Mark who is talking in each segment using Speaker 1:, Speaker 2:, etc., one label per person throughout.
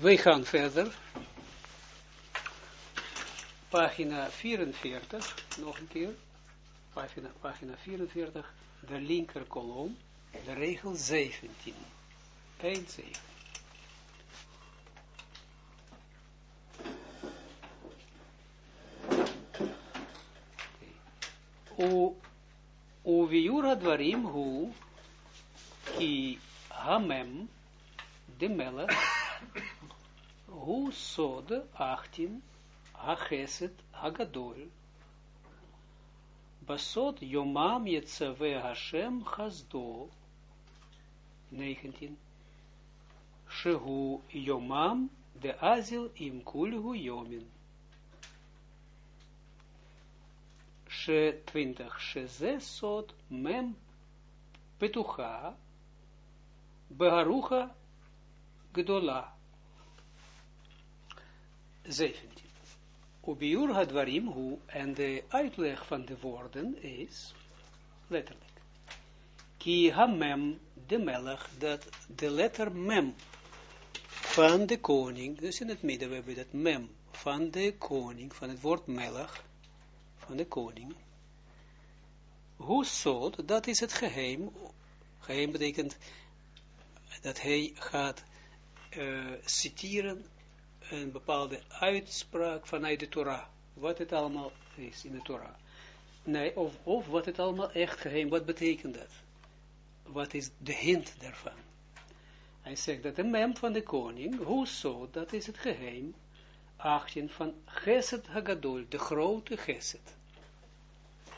Speaker 1: We gaan verder. Pagina 44, nog een keer. Pagina, pagina 44, de linker kolom, de regel 17. 1, 7. Uviura dwarim hu ki hamem de melech hu sod 18 hacheset hagadol basod yomam yetzave Hashem chasdo 19 shehu yomam de azil im kulhu yomin she 20 sheze sod mem petucha beharucha gedola 17. Ubiur hadwarim hu, en de uitleg van de woorden is, letterlijk, ki hamem de melech, dat de letter mem van de koning, dus in het midden we dat mem van de koning, van het woord melech, van de koning, hoe zult, dat is het geheim, geheim betekent dat hij gaat uh, citeren een bepaalde uitspraak vanuit de Torah. Wat het allemaal is in de Torah. Nee, of, of wat het allemaal echt geheim, wat betekent dat? Wat is de hint daarvan? Hij zegt dat de mem van de koning, hoezo, dat is het geheim, 18 van Geset Hagadol, de grote Geset.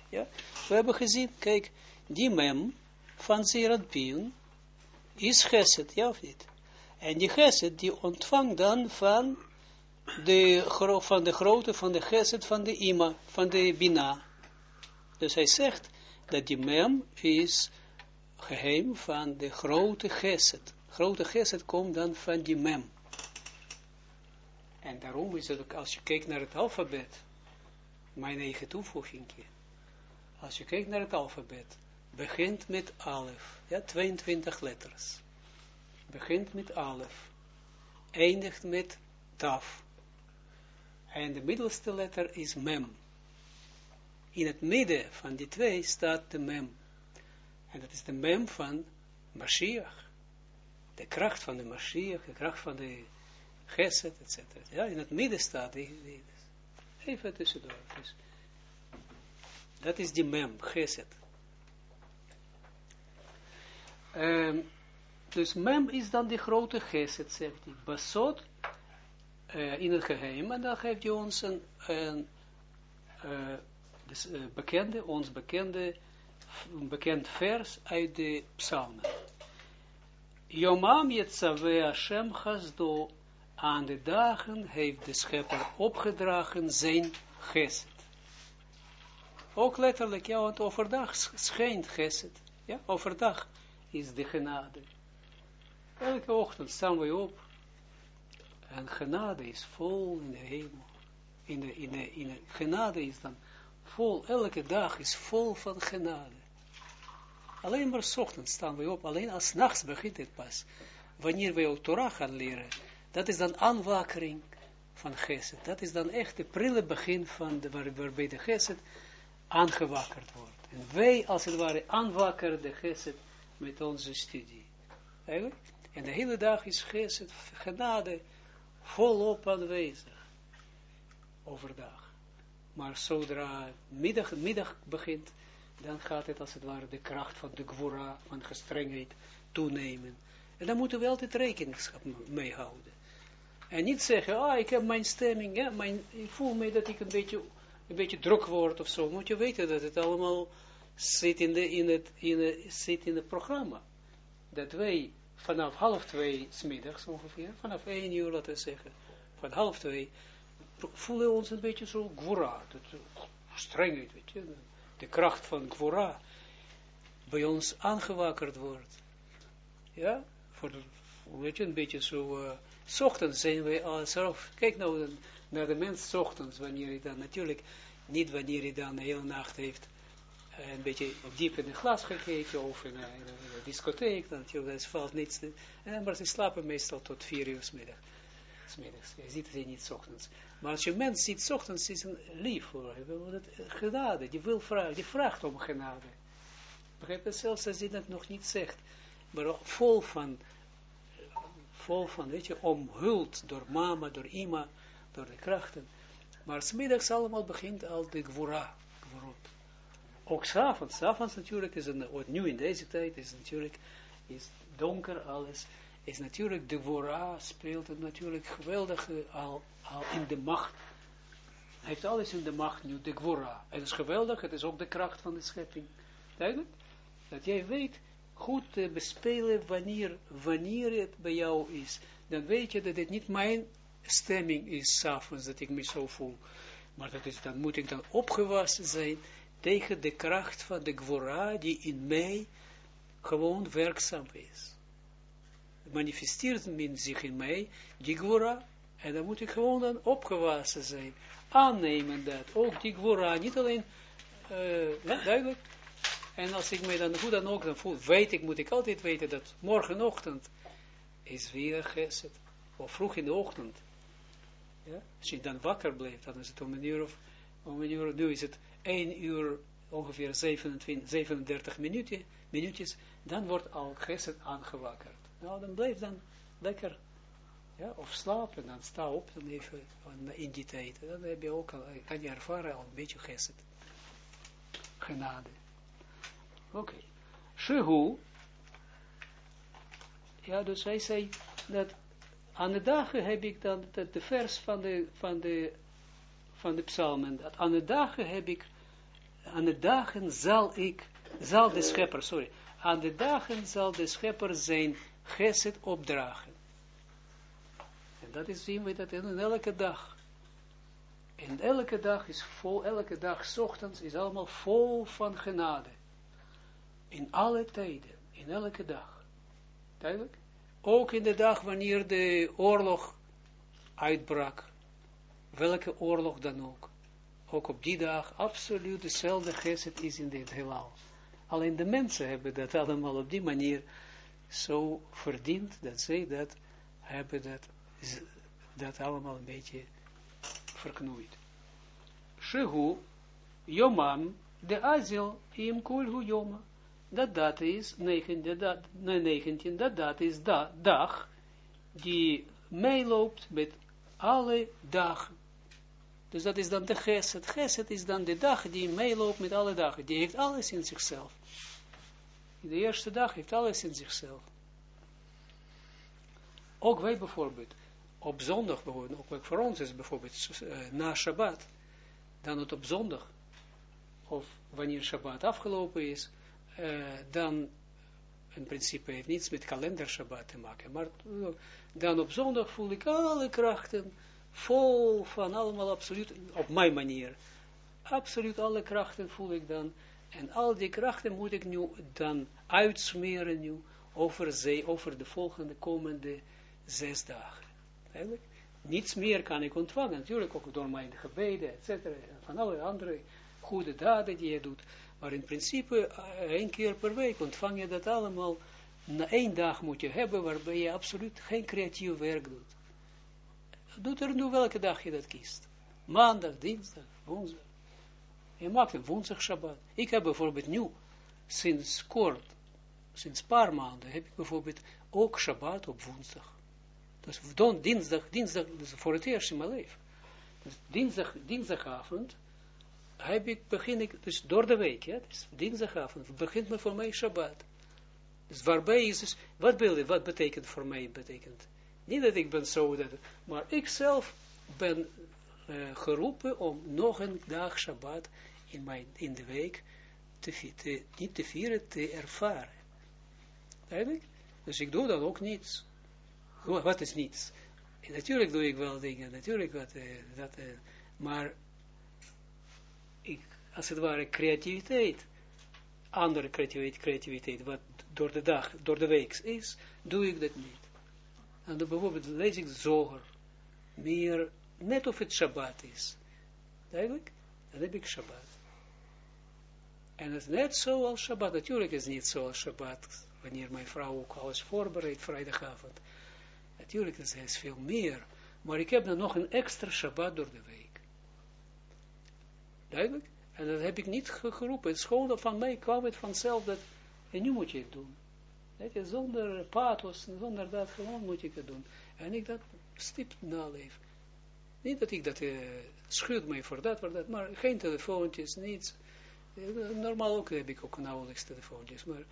Speaker 1: Ja, we hebben gezien, kijk, die mem van Zeradpien is Geset, ja of niet? En die geset, die ontvangt dan van de, van de grote, van de geset, van de ima, van de bina. Dus hij zegt dat die mem is geheim van de grote geset. Grote geset komt dan van die mem. En daarom is het ook, als je kijkt naar het alfabet, mijn eigen toevoegingje. Als je kijkt naar het alfabet, begint met alef, ja, 22 letters begint met alef, eindigt met taf. En de middelste letter is mem. In het midden van die twee staat de mem. En dat is de mem van Mashiach. De kracht van de Mashiach, de kracht van de Geset, etc. Ja, in het midden staat die, die even tussendoor. Dus. Dat is die mem, Geset. Um, dus mem is dan de grote geset, zegt hij. Basot, uh, in het geheim, en dan geeft hij ons een, een uh, bekende, ons bekende, bekend vers uit de psalmen. Yomam Yetzaveh Hashem Chasdo, aan de dagen heeft de schepper opgedragen zijn geset. Ook letterlijk, ja, want overdag schijnt geset. Ja, overdag is de genade. Elke ochtend staan we op en genade is vol in de hemel. In de, in de, in de, genade is dan vol, elke dag is vol van genade. Alleen maar ochtend staan we op, alleen als nachts begint het pas. Wanneer we ook Torah gaan leren, dat is dan aanwakering van Geset. Dat is dan echt de prille begin van de, waar, waarbij de Geset aangewakkerd wordt. En wij, als het ware, aanwakkeren de Geset met onze studie. Eigenlijk? En de hele dag is geset, genade, volop aanwezig. Overdag. Maar zodra middag, middag begint, dan gaat het als het ware de kracht van de gwora, van gestrengheid, toenemen. En dan moeten we altijd rekening mee houden. En niet zeggen, ah, ik heb mijn stemming, ja, mijn, ik voel me dat ik een beetje, een beetje druk word of zo. Moet je weten dat het allemaal zit in, de, in, het, in, zit in het programma. Dat wij vanaf half twee smiddags ongeveer, vanaf één uur laten we zeggen, van half twee, voelen we ons een beetje zo gwora, dat strengheid, weet je, de kracht van gwora bij ons aangewakkerd wordt. Ja, voor, weet je, een beetje zo, uh, ochtends zijn wij al zelf, kijk nou naar de mens ochtends, wanneer hij dan, natuurlijk, niet wanneer hij dan de hele nacht heeft eh, een beetje diep in een glas gekeken of in een, discotheek, natuurlijk, dat valt niets. En, maar ze slapen meestal tot vier uur middag. smiddags. Je ziet het niet ochtends. Maar als je mens ziet ochtends, is een lief voor. Genade, die wil vragen, die vraagt om genade. Begrijp je? Zelfs als hij dat nog niet zegt. Maar vol van, vol van, weet je, omhuld door mama, door ima, door de krachten. Maar smiddags allemaal begint al de gwora. Ook s'avonds, s'avonds natuurlijk is een, nu in deze tijd is natuurlijk, is donker alles, is natuurlijk de Wora speelt het natuurlijk geweldig al, al in de macht. Heeft alles in de macht nu, de Gwora. Het is geweldig, het is ook de kracht van de schepping. Duidelijk? Dat jij weet goed te bespelen wanneer, wanneer het bij jou is. Dan weet je dat het niet mijn stemming is s'avonds dat ik me zo voel. Maar dat is, dan moet ik dan opgewassen zijn tegen de kracht van de Gwora die in mij gewoon werkzaam is manifesteert men zich in mij, die gwora, en dan moet ik gewoon dan opgewassen zijn. Aannemen dat, ook die gwora, niet alleen, uh, duidelijk. En als ik mij dan hoe dan ook dan voel, weet ik, moet ik altijd weten dat morgenochtend is weer geset. Of vroeg in de ochtend. Ja? Als je dan wakker blijft, dan is het om een uur of, om een uur, nu is het 1 uur, ongeveer 27, 37 minuten, minuutjes, dan wordt al geset aangewakkerd. Nou, dan blijf dan lekker, ja, of slapen, dan sta op, dan even in die tijd. Dan heb je ook al, kan je ervaren al een beetje geset. Genade. Oké. Okay. Shehu, ja, dus hij zei dat aan de dagen heb ik dan, de vers van de, van de, van de psalmen, dat aan de dagen heb ik, aan de dagen zal ik, zal de schepper, sorry, aan de dagen zal de schepper zijn geset opdragen. En dat is, zien we dat in elke dag. En elke dag is vol, elke dag, ochtends, is allemaal vol van genade. In alle tijden, in elke dag. Duidelijk? Ook in de dag wanneer de oorlog uitbrak. Welke oorlog dan ook. Ook op die dag absoluut dezelfde geset is in dit heelal. Alleen de mensen hebben dat allemaal op die manier zo verdient dat zij dat hebben dat, dat allemaal een beetje verknoeid. Shehu, Yomam, de azil, im kulhu yoma. Dat dat is, 19, dat, 19, dat dat is da, dag, die meeloopt met alle dagen. Dus dat is dan de geset. Geset is dan de dag die meeloopt met alle dagen. Die heeft alles in zichzelf. De eerste dag heeft alles in zichzelf. Ook wij bijvoorbeeld, op zondag bijvoorbeeld, ook voor ons is bijvoorbeeld uh, na Shabbat, dan het op zondag, of wanneer Shabbat afgelopen is, uh, dan in principe heeft niets met kalender Shabbat te maken, maar dan op zondag voel ik alle krachten vol van allemaal absoluut, op mijn manier, absoluut alle krachten voel ik dan, en al die krachten moet ik nu dan uitsmeren nu over, zee, over de volgende komende zes dagen. Eigenlijk, niets meer kan ik ontvangen. Natuurlijk ook door mijn gebeden, et cetera, van alle andere goede daden die je doet. Maar in principe, eh, één keer per week ontvang je dat allemaal. Na één dag moet je hebben waarbij je absoluut geen creatief werk doet. Doe er nu welke dag je dat kiest. Maandag, dinsdag, woensdag. Je maakt een woensdag Shabbat. Ik heb bijvoorbeeld nu, sinds kort, sinds paar maanden, heb ik bijvoorbeeld ook Shabbat op woensdag. Dus dan dinsdag, dinsdag, dus voor het eerst in mijn leven. Dus dinsdag, dinsdagavond heb ik, begin ik, dus door de week, ja, dus dinsdagavond begint me voor mij Shabbat. Dus waarbij is dus, wat, wil, wat betekent voor mij, betekent, niet dat ik ben zo, dat, maar ik zelf ben uh, geroepen om nog een dag Shabbat in, mijn, in de week te, te, niet te vieren, te ervaren. Eigenlijk? Dus ik doe dat ook niets. Wat is niets? natuurlijk doe ik wel dingen, natuurlijk wat, uh, dat, uh, maar ik, als het ware creativiteit, andere creativiteit, creativiteit, wat door de dag, door de week is, doe ik dat niet. En dan bijvoorbeeld lees ik zoger, meer, net of het Shabbat is. Duidelijk? Dan heb ik Shabbat. En het is net zoals Shabbat, natuurlijk is het niet zoals Shabbat, wanneer mijn vrouw ook alles voorbereidt vrijdagavond. Natuurlijk, is veel meer. Maar ik heb dan nog een extra Shabbat door de week. Duidelijk? En dat heb ik niet geroepen. Het is gewoon van mij kwam het vanzelf dat, en nu moet je het doen. Weet je, zonder pathos, zonder dat, gewoon moet ik het doen. En ik dat stipt naleef. Niet dat ik dat uh, schuurt voor dat, voor dat, maar geen telefoontjes, niets. Eh, normaal ook heb ik ook nauwelijks telefoontjes, maar,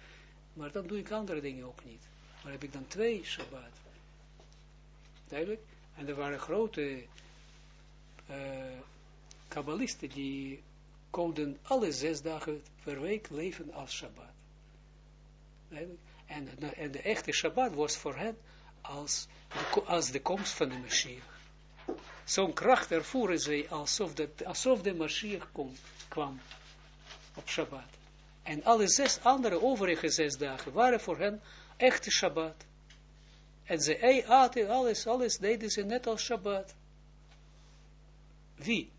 Speaker 1: maar dan doe ik andere dingen ook niet. Maar heb ik dan twee Shabbat. Duidelijk? En er waren grote uh, kabbalisten die konden alle zes dagen per week leven als Shabbat. Duidelijk? En, en de echte Shabbat was voor hen als de, als de komst van de Mashiach. Zo'n kracht ervoeren zij alsof, dat, alsof de Mashiach kwam op Shabbat. En alle zes andere overige zes dagen waren voor hen echte Shabbat. En ze aten alles, alles deden ze net als Shabbat. Wie?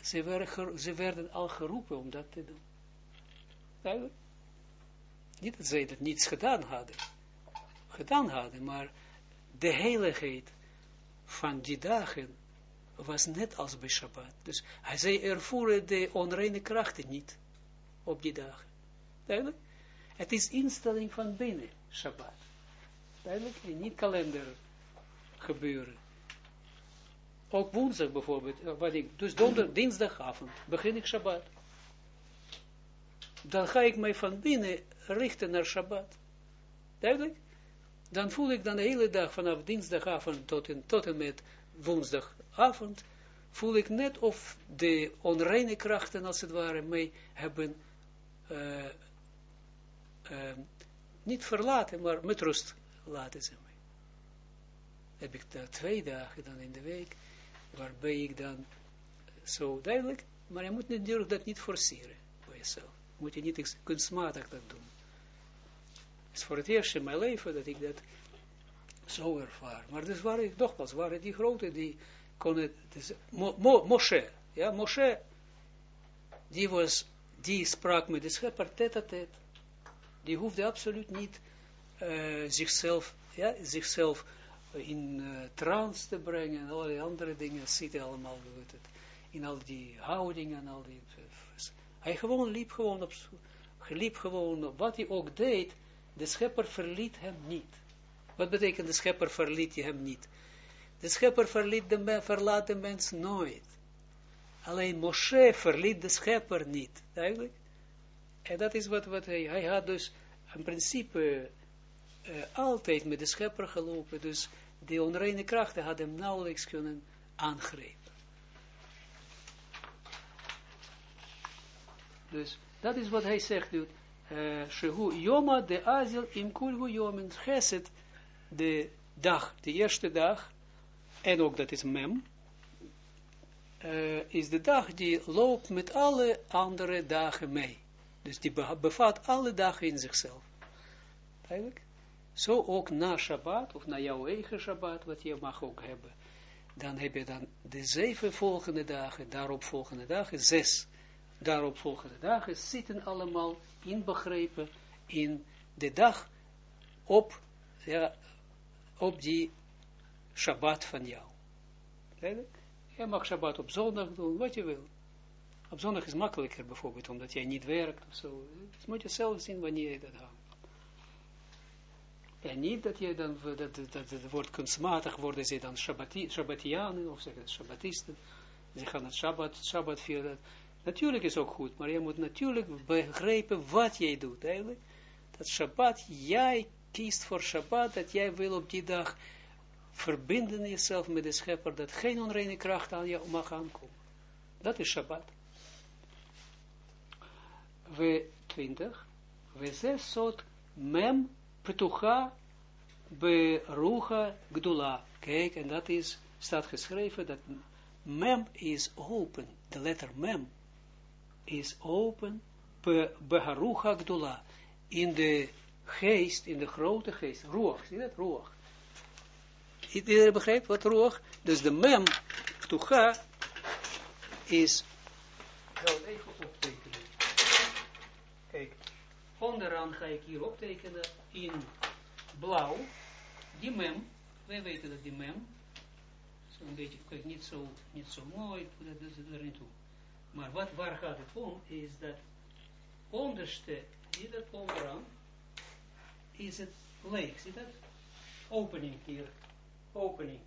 Speaker 1: Ze werden, ze werden al geroepen om dat te doen. Duidelijk? Niet dat zij dat niets gedaan hadden. Gedaan hadden, maar de heiligheid van die dagen was net als bij Shabbat. Dus zei, ervoeren de onreine krachten niet op die dagen. Duidelijk? Het is instelling van binnen, Shabbat. Duidelijk? En niet kalender gebeuren. Ook woensdag bijvoorbeeld, eh, wat ik, dus donder, dinsdagavond begin ik Shabbat. Dan ga ik mij van binnen richten naar Shabbat. Duidelijk? Dan voel ik dan de hele dag vanaf dinsdagavond tot en, tot en met woensdagavond, voel ik net of de onreine krachten als het ware mij hebben uh, uh, niet verlaten, maar met rust laten ze mij. Heb ik daar twee dagen dan in de week, waarbij ik dan zo duidelijk, maar je moet natuurlijk dat niet forceren bij jezelf. Moet je niet kunstmatig dat doen. Het is voor het eerst in mijn leven dat ik dat zo ervaar. Maar dus waren, nogmaals, waren die grote, die konden, dus, Mo, Mo, Moshe, ja, Moshe, die was, die sprak met de schepper tet tet. Die hoefde absoluut niet uh, zichzelf, ja, zichzelf in uh, trance te brengen en allerlei andere dingen zitten allemaal, weet het, in al die houdingen en al die, hij gewoon liep gewoon op, liep gewoon wat hij ook deed, de schepper verliet hem niet. Wat betekent de schepper verliet je hem niet? De schepper verliet de, verlaat de mens nooit. Alleen Moshe verliet de schepper niet. Duidelijk? En dat is wat, wat hij, hij had dus in principe uh, altijd met de schepper gelopen. Dus de onreine krachten hadden hem nauwelijks kunnen aangrijpen. Dus dat is wat hij zegt. Uh, Shehu Yoma de Azil im Kulhu de dag, de eerste dag, en ook dat is mem, uh, is de dag die loopt met alle andere dagen mee. Dus die bevat alle dagen in zichzelf. Eigenlijk. Zo ook na Shabbat, of na jouw eigen Shabbat, wat je mag ook hebben. Dan heb je dan de zeven volgende dagen, daarop volgende dagen, zes daarop volgende dagen, zitten allemaal inbegrepen in de dag op, op die Shabbat van jou. Je mag Shabbat op zondag doen, wat je wil. Op zondag is makkelijker bijvoorbeeld, omdat jij niet werkt of zo. Dus moet je zelf zien wanneer je dat houdt. En niet dat je dan, dat, dat, dat het wordt kunstmatig, worden ze dan Shabbati, Shabbatianen, of zeggen Shabbatisten. Ze gaan het Shabbat, Shabbat vieren. Natuurlijk is ook goed, maar je moet natuurlijk begrijpen wat jij doet, eigenlijk. Dat Shabbat, jij kiest voor Shabbat, dat jij wil op die dag verbinden jezelf met de schepper, dat geen onreine kracht aan je mag aankomen. Dat is Shabbat. We 20. We zes soort mem petucha berucha gdula. Kijk, en dat is, staat geschreven, dat mem is open. De letter mem is open, beharucha gdula. In de geest, in de grote geest, roog, zie dat, roog. Iedereen begrijpt wat roog? Dus de mem, ptucha, is, ik ga het even optekenen. Kijk, onderaan ga ik hier optekenen in blauw, die mem, wij weten dat die mem, zo'n beetje, kijk, niet zo, niet zo mooi, dat is er niet toe. Maar wat, waar gaat het om, is dat onderste, zie dat onderaan, is het leeg, zie dat? Opening hier, opening.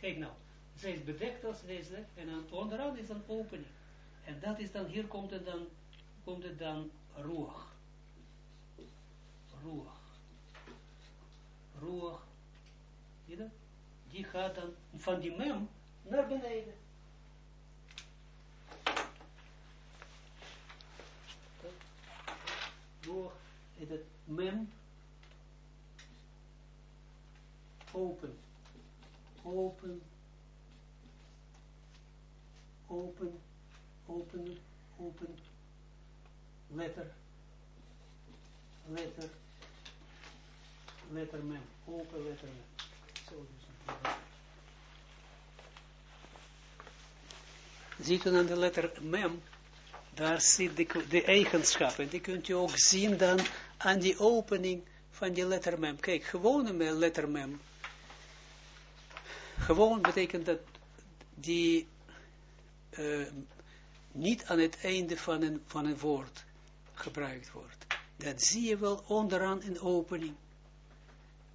Speaker 1: Kijk nou, zij is bedekt als deze, en dan onderaan is een opening. En dat is dan, hier komt het dan, komt het dan roeg. Roeg. Roeg. Zie dat? Die gaat dan van die mem naar beneden. Is het mem open. Open. Open. Open. Open. Letter. Letter. Letter mem. Open letter mem. Ziet u aan de letter mem, daar zit de, de eigenschappen. Die kunt u ook zien dan aan die opening van die letter mem. Kijk, gewone letter mem gewoon betekent dat die uh, niet aan het einde van een, van een woord gebruikt wordt. Dat zie je wel onderaan een opening.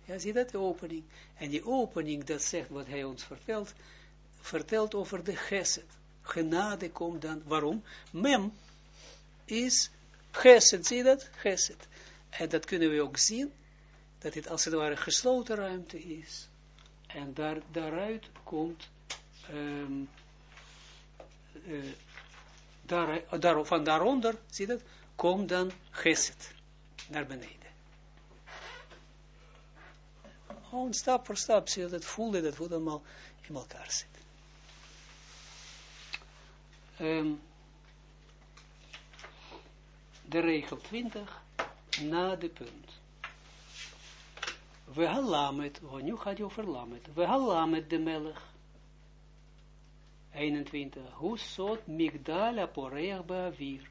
Speaker 1: Ja, zie dat, de opening. En die opening, dat zegt wat hij ons vertelt, vertelt over de geset. Genade komt dan, waarom? Mem is geset, zie je dat? Geset. En dat kunnen we ook zien, dat het als het ware gesloten ruimte is. En daar, daaruit komt, um, daar, daar, van daaronder, zie dat, komt dan geset naar beneden. Gewoon stap voor stap, zie je dat, voelde dat het allemaal in elkaar zit. Um, de regel 20, na de punt. We halamet, oh, nu gaat hij over lamet. We halamet de melech. 21. Hoe sot migdal aporeach ba'avir.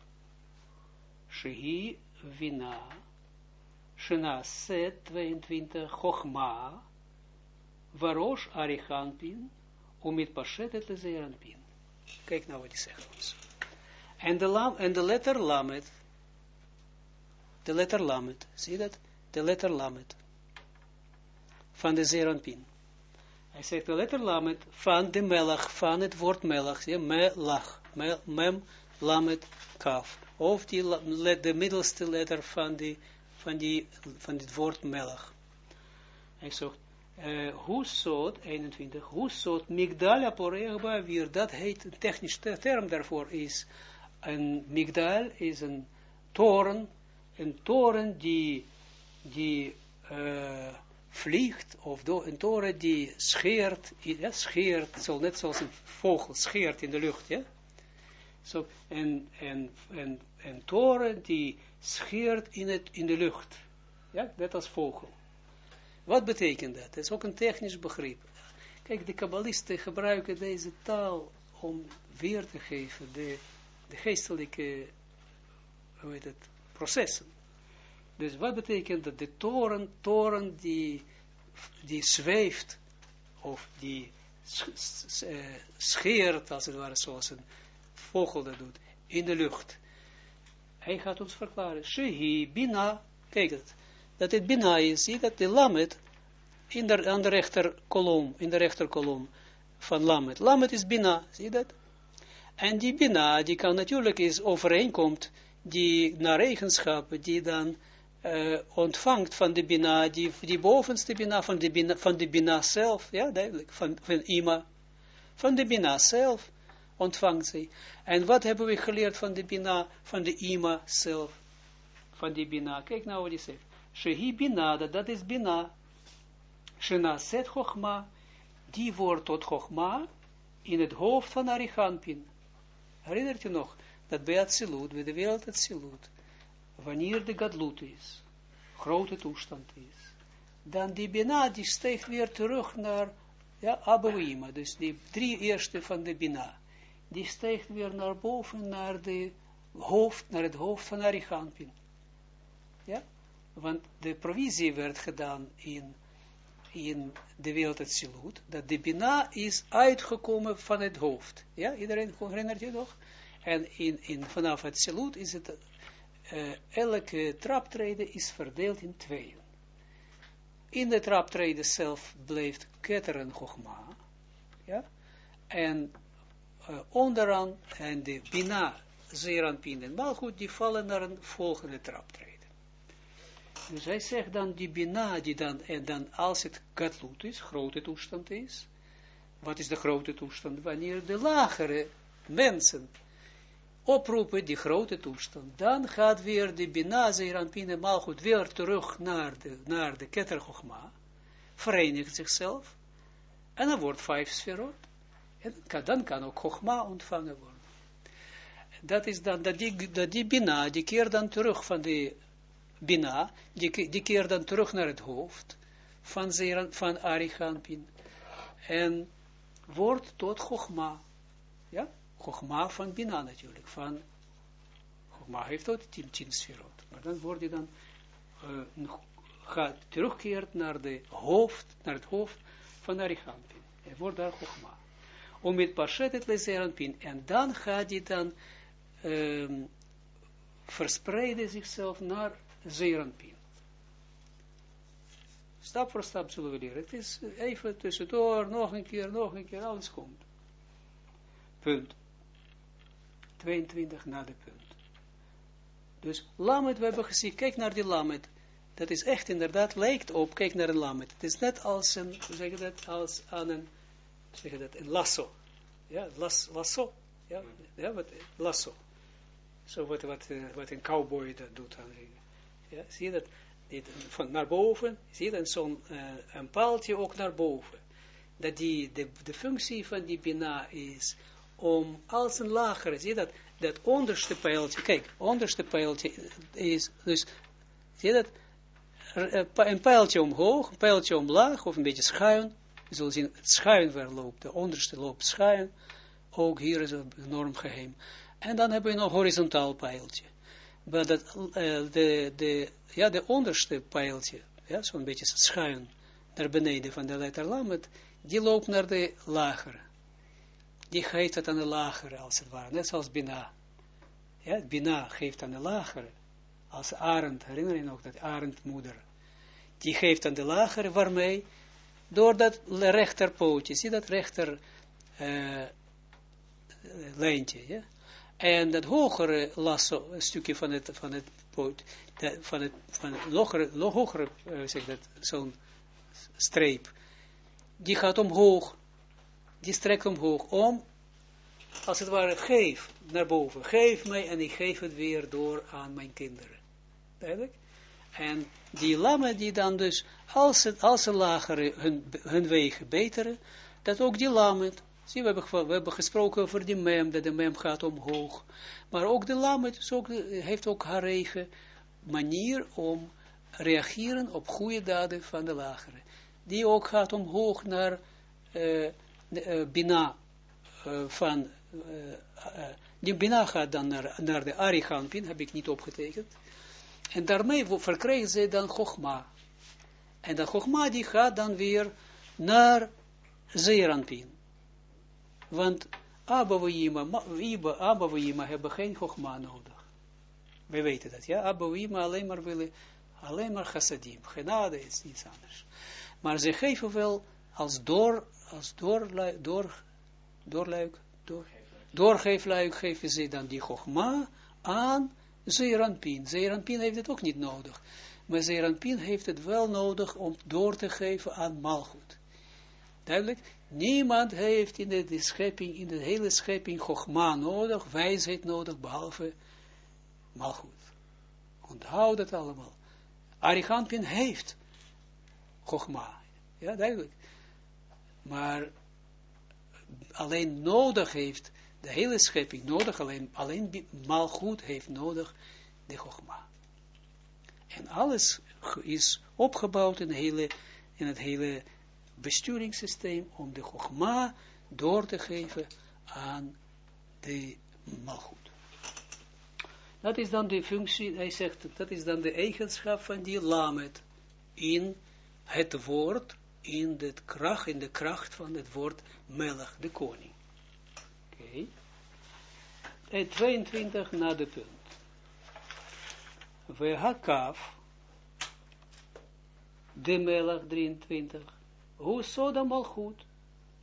Speaker 1: Shehi vina. Shena set 22. Chochma. Varosh arichanpin. Umit pashetet lezeranpin. Kijk nou wat hij zegt ons. En de, letter lamet. De letter lamet. Zie je dat? De letter lamet van de Zeranpin. Hij zegt de letter lamet van de melach, van het woord melach, ja, melach, me, mem, lamet, kaf. Of die, de middelste letter van, die, van, die, van dit woord melach. Hij zegt, hoe soort, 21, hoe soort migdal aporeach weer, dat heet, een technische term daarvoor is, een migdal is een toren, een toren die, die, uh, vliegt, of door een toren die scheert, ja, scheert, zo net zoals een vogel scheert in de lucht, ja. En, en, en, en toren die scheert in, het, in de lucht, ja, net als vogel. Wat betekent dat? Dat is ook een technisch begrip. Kijk, de kabbalisten gebruiken deze taal om weer te geven de, de geestelijke, hoe heet het, processen. Dus wat betekent dat? De toren, toren die, die zweeft, of die eh, scheert, als het ware, zoals een vogel dat doet, in de lucht. Hij gaat ons verklaren, Shehi, Bina, kijk het, dat het Bina is, zie dat de Lamet, in de, aan de rechterkolom, in de rechterkolom van Lamet. Lamet is Bina, zie dat? En die Bina, die kan natuurlijk is overeenkomt, die naar eigenschappen, die dan uh, ontvangt van de Bina, die, die bovenste Bina, van de Bina, van de zelf, ja, duidelijk, van, van Ima, van de Bina zelf ontvangt zij. En wat hebben we geleerd van de Bina, van de Ima zelf, van die Bina, kijk nou wat hij zegt, Shehi Bina, dat, is Bina, Shena Set Chochma, die wordt tot Chochma in het hoofd van Arichanpin. Herinnert je nog, dat bij Atsilut, bij de wereld Atsilut, wanneer de gadlut is, grote toestand is, dan die Bina, die steekt weer terug naar, ja, Abouima, dus die drie eerste van de Bina, die steekt weer naar boven, naar, de hoofd, naar het hoofd van Arichampin. Want de provisie werd gedaan in, in de wereld het silut, dat de bina is uitgekomen van het hoofd. Ja, iedereen herinnert je nog? En in, in, vanaf het silut is het, uh, elke traptreden is verdeeld in tweeën. In de traptreden zelf blijft ketteren Chogma, ja, en uh, onderaan, en de Bina, Zeranpin en Malchut, die vallen naar een volgende traptreden. Dus hij zegt dan die Bina, die dan, en dan als het Gatlut is, grote toestand is, wat is de grote toestand? Wanneer de lagere mensen oproepen die grote toestand, dan gaat weer de Bina, Zeranpin en Malchut weer terug naar de, naar de Keter verenigt zichzelf, en dan wordt vijf sferot, en dan kan ook Chogma ontvangen worden. Dat is dan, dat die, dat die Bina, die keert dan terug van de Bina, die, die keert dan terug naar het hoofd van, Zeran, van Arichampin, en wordt tot Chogma, ja, Chogma van Bina natuurlijk, van, Chogma heeft ook tien, tien maar dan wordt hij dan, uh, gaat terugkeert naar, de hoofd, naar het hoofd van Arichampin, hij wordt daar Chogma om met Pashet het Lezeranpin. En dan gaat hij dan um, verspreiden zichzelf naar Zeranpin. Stap voor stap zullen we leren. Het is even tussendoor, nog een keer, nog een keer, alles komt. Punt. 22 na de punt. Dus Lamed, we hebben gezien, kijk naar die Lamed. Dat is echt inderdaad, lijkt op, kijk naar een Lamed. Het is net als een, zeg dat, als aan een zeg dat, een lasso. Ja, las, lasso. Ja, ja wat, lasso. Zo wat, wat, eh, wat een cowboy dat doet. Ja, zie dat? Dit, van naar boven, zie je dat zo'n uh, een paaltje ook naar boven. Dat die, de, de functie van die bina is om als een lagere, zie dat, dat onderste pijltje, kijk, onderste pijltje is, dus, zie dat, eh, een pijltje omhoog, een pijltje omlaag, of een beetje schuin, je zult zien, het schuin verloopt, de onderste loopt schuin, ook hier is het enorm geheim. En dan hebben we nog horizontaal pijltje. Maar dat, de, de, ja, de onderste pijltje, ja, zo'n beetje schuin, naar beneden van de letter Lamet, die loopt naar de lagere. Die geeft het aan de lagere, als het ware, net zoals Bina. Ja, Bina geeft aan de lagere, als Arend, herinner je nog dat Arendmoeder, die geeft aan de lagere, waarmee door dat rechterpootje, zie dat rechter uh, lijntje, ja? En dat hogere lasso, stukje van het, van het poot, van het, van het logere, hogere, uh, zeg dat, zo'n streep, die gaat omhoog, die strekt omhoog, om, als het ware, geef naar boven, geef mij en ik geef het weer door aan mijn kinderen. Duidelijk? En die lammen die dan dus, als, het, als ze lagere hun, hun wegen beteren, dat ook die lammen, zie we hebben, gesproken over die mem, dat de mem gaat omhoog, maar ook de lammet heeft ook haar eigen manier om reageren op goede daden van de lagere. Die ook gaat omhoog naar uh, Bina uh, van, die Bina gaat dan naar, naar de Ariganpin, heb ik niet opgetekend, en daarmee verkrijgen ze dan Chogma. En de Chogma die gaat dan weer naar Zeranpin. Want Abouima hebben geen Chogma nodig. We weten dat, ja. Abouima alleen maar willen, alleen maar chassadim. Genade is niets anders. Maar ze geven wel als door, als doorluik, door, doorluik, door, doorgeefluik geven ze dan die Chogma aan Zeranpin. Zeranpin heeft het ook niet nodig. Maar Zeranpin heeft het wel nodig om door te geven aan Malchut. Duidelijk, niemand heeft in de, schepping, in de hele schepping Chogma nodig, wijsheid nodig, behalve Malchut. Onthoud dat allemaal. Arichampin heeft Chogma. Ja, duidelijk. Maar alleen nodig heeft de hele schepping nodig, alleen, alleen goed heeft nodig de Chogma. En alles is opgebouwd in, hele, in het hele besturingssysteem om de Chogma door te geven aan de malgoed. Dat is dan de functie, hij zegt, dat is dan de eigenschap van die lamet in het woord, in de kracht, in de kracht van het woord melech, de koning. Oké. Okay. En 22 na de punt. We de melech 23, hoe sodam al goed,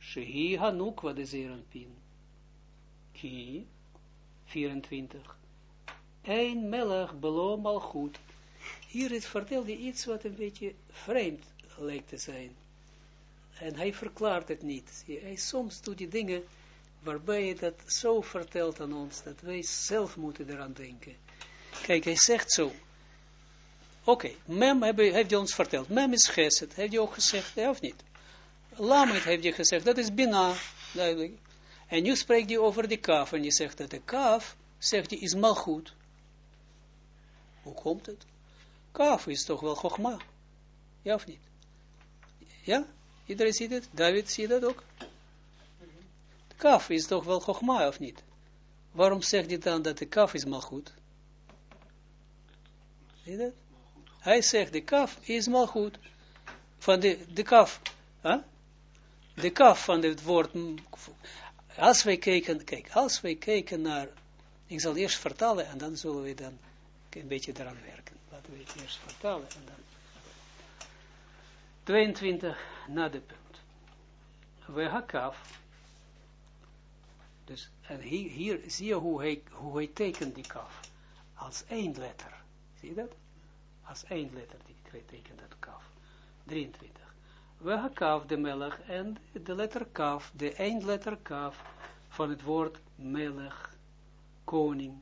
Speaker 1: shehi hanukwa de zerenpin. Ki, 24, een melech belom al goed. Hier het vertelde iets wat een beetje vreemd lijkt te zijn. En hij verklaart het niet. Hij soms doet die dingen waarbij hij dat zo vertelt aan ons, dat wij zelf moeten eraan denken. Kijk, hij zegt zo. Oké, mem heeft hij ons verteld. Mem is geset, heeft hij ook gezegd, ja of niet? Lamet heeft hij gezegd, dat is bina, duidelijk. En nu spreekt hij over de kaf, en je zegt dat de kaf, zegt hij, is malgoed. Hoe komt het? Kaf is toch wel chogma, ja of niet? Ja? Iedereen ziet het? David ziet dat ook? De kaf is toch wel chogma, of niet? Waarom zegt hij dan dat de kaf is malgoed? Zie je dat? Hij zegt de kaf is malgoed. Van de, de kaf. De kaf van het woord. Als wij kijken, kijk, als wij kijken naar, ik zal eerst vertalen en dan zullen we dan een beetje eraan werken. Laten we eerst vertalen en dan. 22 na de punt. We hakaf. Dus, en hier, hier zie je hoe hij, hoe hij tekent die kaf. Als één letter. Zie je dat? Als één letter die tekent dat kaf. 23. We hakaf de melech en de letter kaf, de eindletter kaf van het woord melech, koning.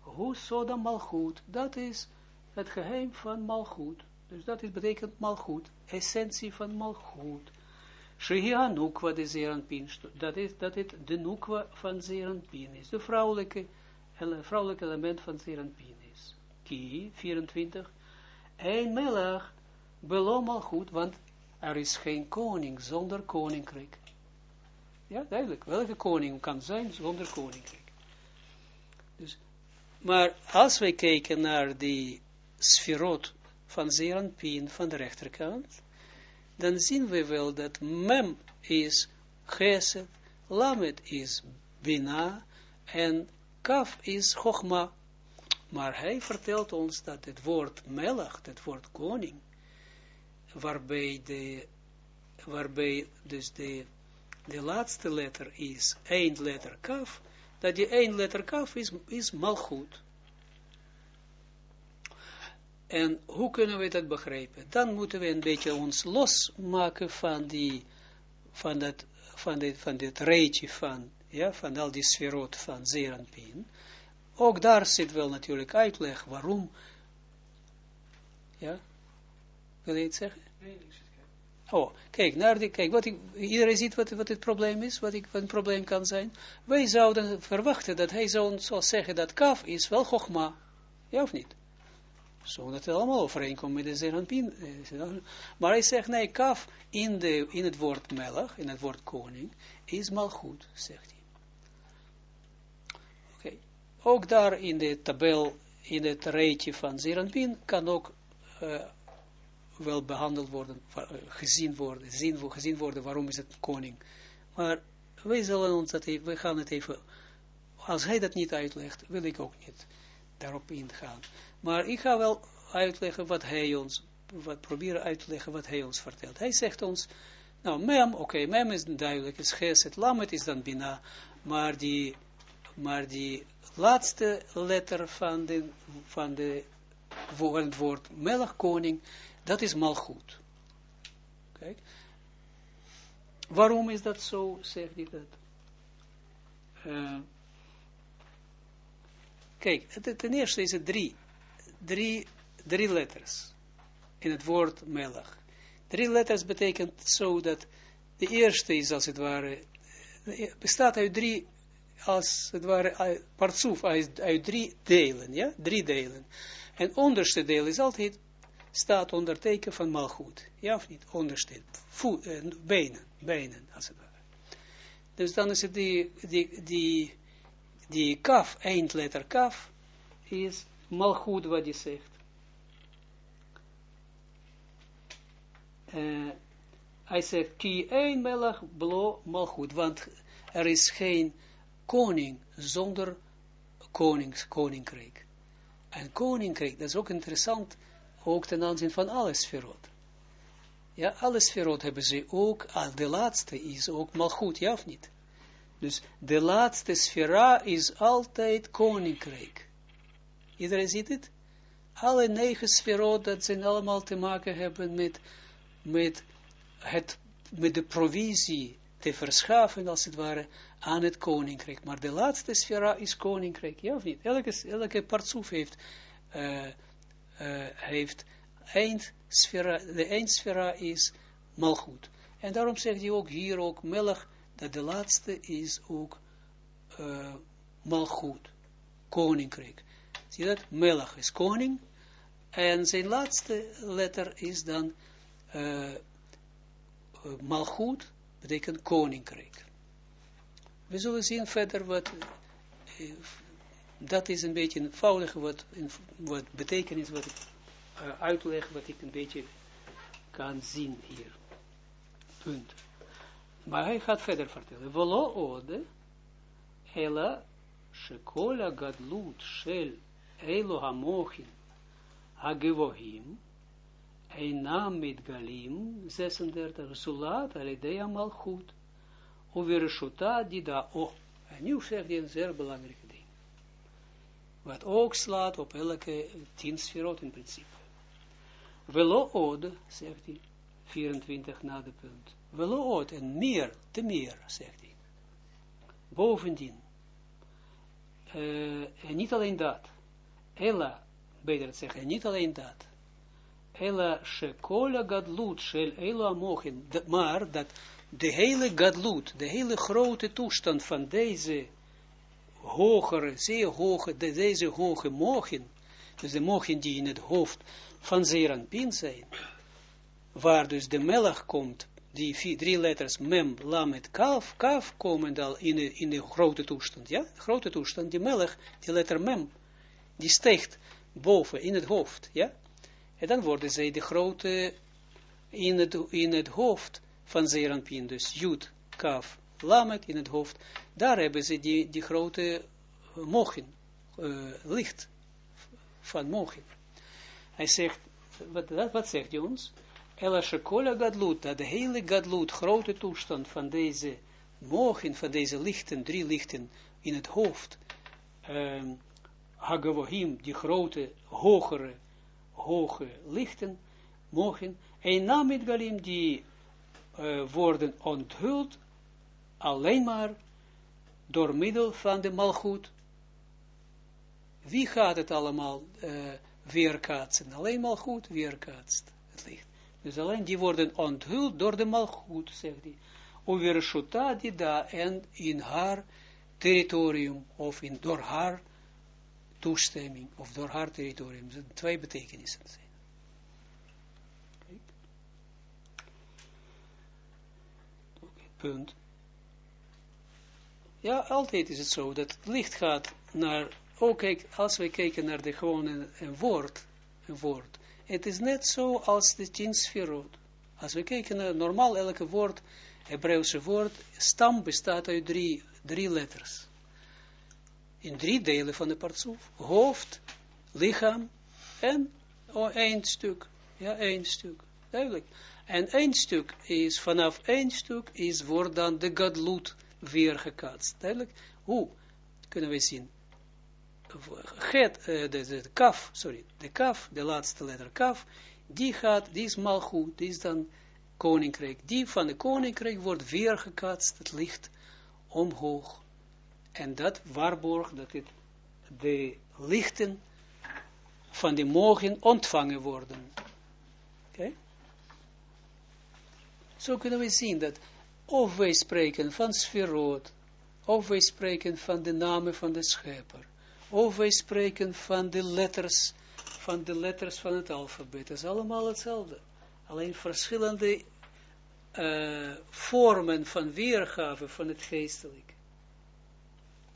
Speaker 1: Hoe zo dan malgoed? Dat is het geheim van malgoed. Dus dat is, betekent malgoed, essentie van malgoed. Shehia nukwa de zeranpin, dat is, dat is de nukwa van zeranpin is, de vrouwelijke, vrouwelijke element van zeranpin is. Ki, 24, een melach, belom malgoed, want er is geen koning zonder koninkrijk. Ja, duidelijk. Welke koning kan zijn zonder koninkrijk? Dus, maar als wij kijken naar die sferot van Zeranpien van de rechterkant, dan zien we wel dat Mem is Geset, Lamet is Bina en Kaf is Chogma. Maar hij vertelt ons dat het woord Melach, het woord koning, waarbij, de, waarbij dus de, de laatste letter is eindletter Kaf, dat die eindletter Kaf is, is Malchut. En hoe kunnen we dat begrijpen? Dan moeten we een beetje ons losmaken van die, van dat, van dit, van dit rijtje van, ja, van al die sferot van Zeranpien. Ook daar zit wel natuurlijk uitleg waarom, ja, wil je iets zeggen? Nee, Oh, kijk, naar die, kijk, wat ik, iedereen ziet wat, wat het probleem is, wat, ik, wat een probleem kan zijn. Wij zouden verwachten dat hij zou, zou zeggen dat kaf is wel chogma. Ja of niet? Zo dat het allemaal overeenkomt met de Zeranpin. Eh, maar hij zegt, nee, kaf in, de, in het woord melach, in het woord koning, is mal goed, zegt hij. Ook daar in de tabel, in het rijtje van Zeranpin, kan ook uh, wel behandeld worden, uh, gezien worden, zien, gezien worden, waarom is het koning. Maar wij zullen ons dat we gaan het even, als hij dat niet uitlegt, wil ik ook niet daarop ingaan. Maar ik ga wel uitleggen wat hij ons, wat proberen uit te leggen wat hij ons vertelt. Hij zegt ons, nou, mem, oké, okay, mem is duidelijk, is geset, lamet is dan bina, maar die, maar die laatste letter van de, van de, het woord melkkoning, dat is malgoed. Kijk. Waarom is dat zo, zegt hij dat? Uh, kijk, ten eerste is het drie drie, drie letters in het woord melach. Drie letters betekent zo dat de eerste is als het ware, bestaat uit drie, als het ware, partsoef, uit, uit drie delen, ja, drie delen. En onderste deel is altijd, staat onder teken van malgoed, ja of niet, onderste, voet, eh, benen, benen, als het ware. Dus dan is het die, die, die, die kaf, eindletter kaf, is malgoed wat hij zegt. Uh, hij zegt, ki een melach blo malchut, want er is geen koning zonder konings, koninkrijk. En koninkrijk, dat is ook interessant, ook ten aanzien van alle sferot. Ja, alle sferot hebben ze ook, ah, de laatste is ook malchut, ja of niet? Dus de laatste sfera is altijd koninkrijk. Iedereen ziet het? Alle negen sferot, dat zijn allemaal te maken hebben met, met, het, met de provisie te verschaffen, als het ware, aan het koninkrijk. Maar de laatste sfera is koninkrijk, ja of niet? Elke, elke partsoef heeft, uh, uh, heeft eindsfera, de eindsfera is malgoed. En daarom zegt hij ook hier ook, melch, dat de laatste is ook uh, malgoed, koninkrijk. Zie je dat? Melach is koning, en zijn laatste letter is dan uh, malgoed, betekent koninkrijk. We zullen zien verder wat, uh, dat is een beetje eenvoudig wat, wat betekenis, wat ik uh, uitleg, wat ik een beetje kan zien hier. Punt. Maar hij gaat verder vertellen. Volo ode, ela, shekola gadlut, shel, elo hamochin, hagevohim, Einam mit Galim, 36, Zulat, Alidea Malchut, Da, oh, en nu zegt hij een zeer belangrijke ding. Wat ook slaat op elke tien sferot in principe. Velo od, zegt hij, 24 na de punt. Velo od, en meer, te meer, zegt hij. Bovendien, uh, en niet alleen dat, Ella, beter het zeggen, niet alleen dat, Ella shekola gadlut shel elo amochin. Maar dat de hele gadlut, de hele grote toestand van deze hogere, zeer hoge, de, deze hoge mochin, dus de mochin die in het hoofd van Zeranpin zijn, waar dus de melach komt, die vier, drie letters mem, lamet, kaf, kaf komen dan in de, in de grote toestand, ja, grote toestand, die melach, die letter mem, die steekt boven in het hoofd, ja, en dan worden zij de grote in in het hoofd van Zeranpin, dus Jud, Kaf, Lamet in het hoofd, daar hebben ze die, die grote mogen, uh, licht van mogen. Hij zegt, wat, wat zegt hij ons? Ela Shekola Gadlut, dat de hele Gadlut, grote toestand van deze mogen, van deze lichten, drie lichten in het hoofd, um, Hagavohim, die grote, hogere hoge lichten, mogen, en na met galim die uh, worden onthuld alleen maar door middel van de malgoed. Wie gaat het allemaal uh, weerkaatsen? Alleen malgoed weerkaatst het licht. Dus alleen die worden onthuld door de malgoed, zegt hij. Die daar en in haar territorium, of in, door haar toestemming, of door haar territorium. Er zijn twee betekenissen. Kijk. Punt. Ja, altijd is het zo, dat het licht gaat naar, ook kijk, als we kijken naar de gewone een woord, woord, het is net zo als de tien sferot. Als we kijken naar normaal elke woord, Hebreeuwse woord, stam bestaat uit drie, drie letters in drie delen van de partsoef. Hoofd, lichaam en oh, één stuk. Ja, één stuk. Duidelijk. En één stuk is, vanaf één stuk is, wordt dan de gadlut weer gekatst. Duidelijk. Hoe? Kunnen we zien. Het, uh, de, kaf, sorry, de kaf, de laatste letter kaf, die gaat, die is malgoed, die is dan koninkrijk. Die van de koninkrijk wordt weer gekatst, het licht omhoog en dat waarborgt dat het de lichten van de mogen ontvangen worden. Oké? Zo kunnen we zien dat of wij spreken van sferoot, of wij spreken van de namen van de schepper, of wij spreken van de letters, van de letters van het alfabet. Het is allemaal hetzelfde. Alleen verschillende uh, vormen van weergave van het geestelijke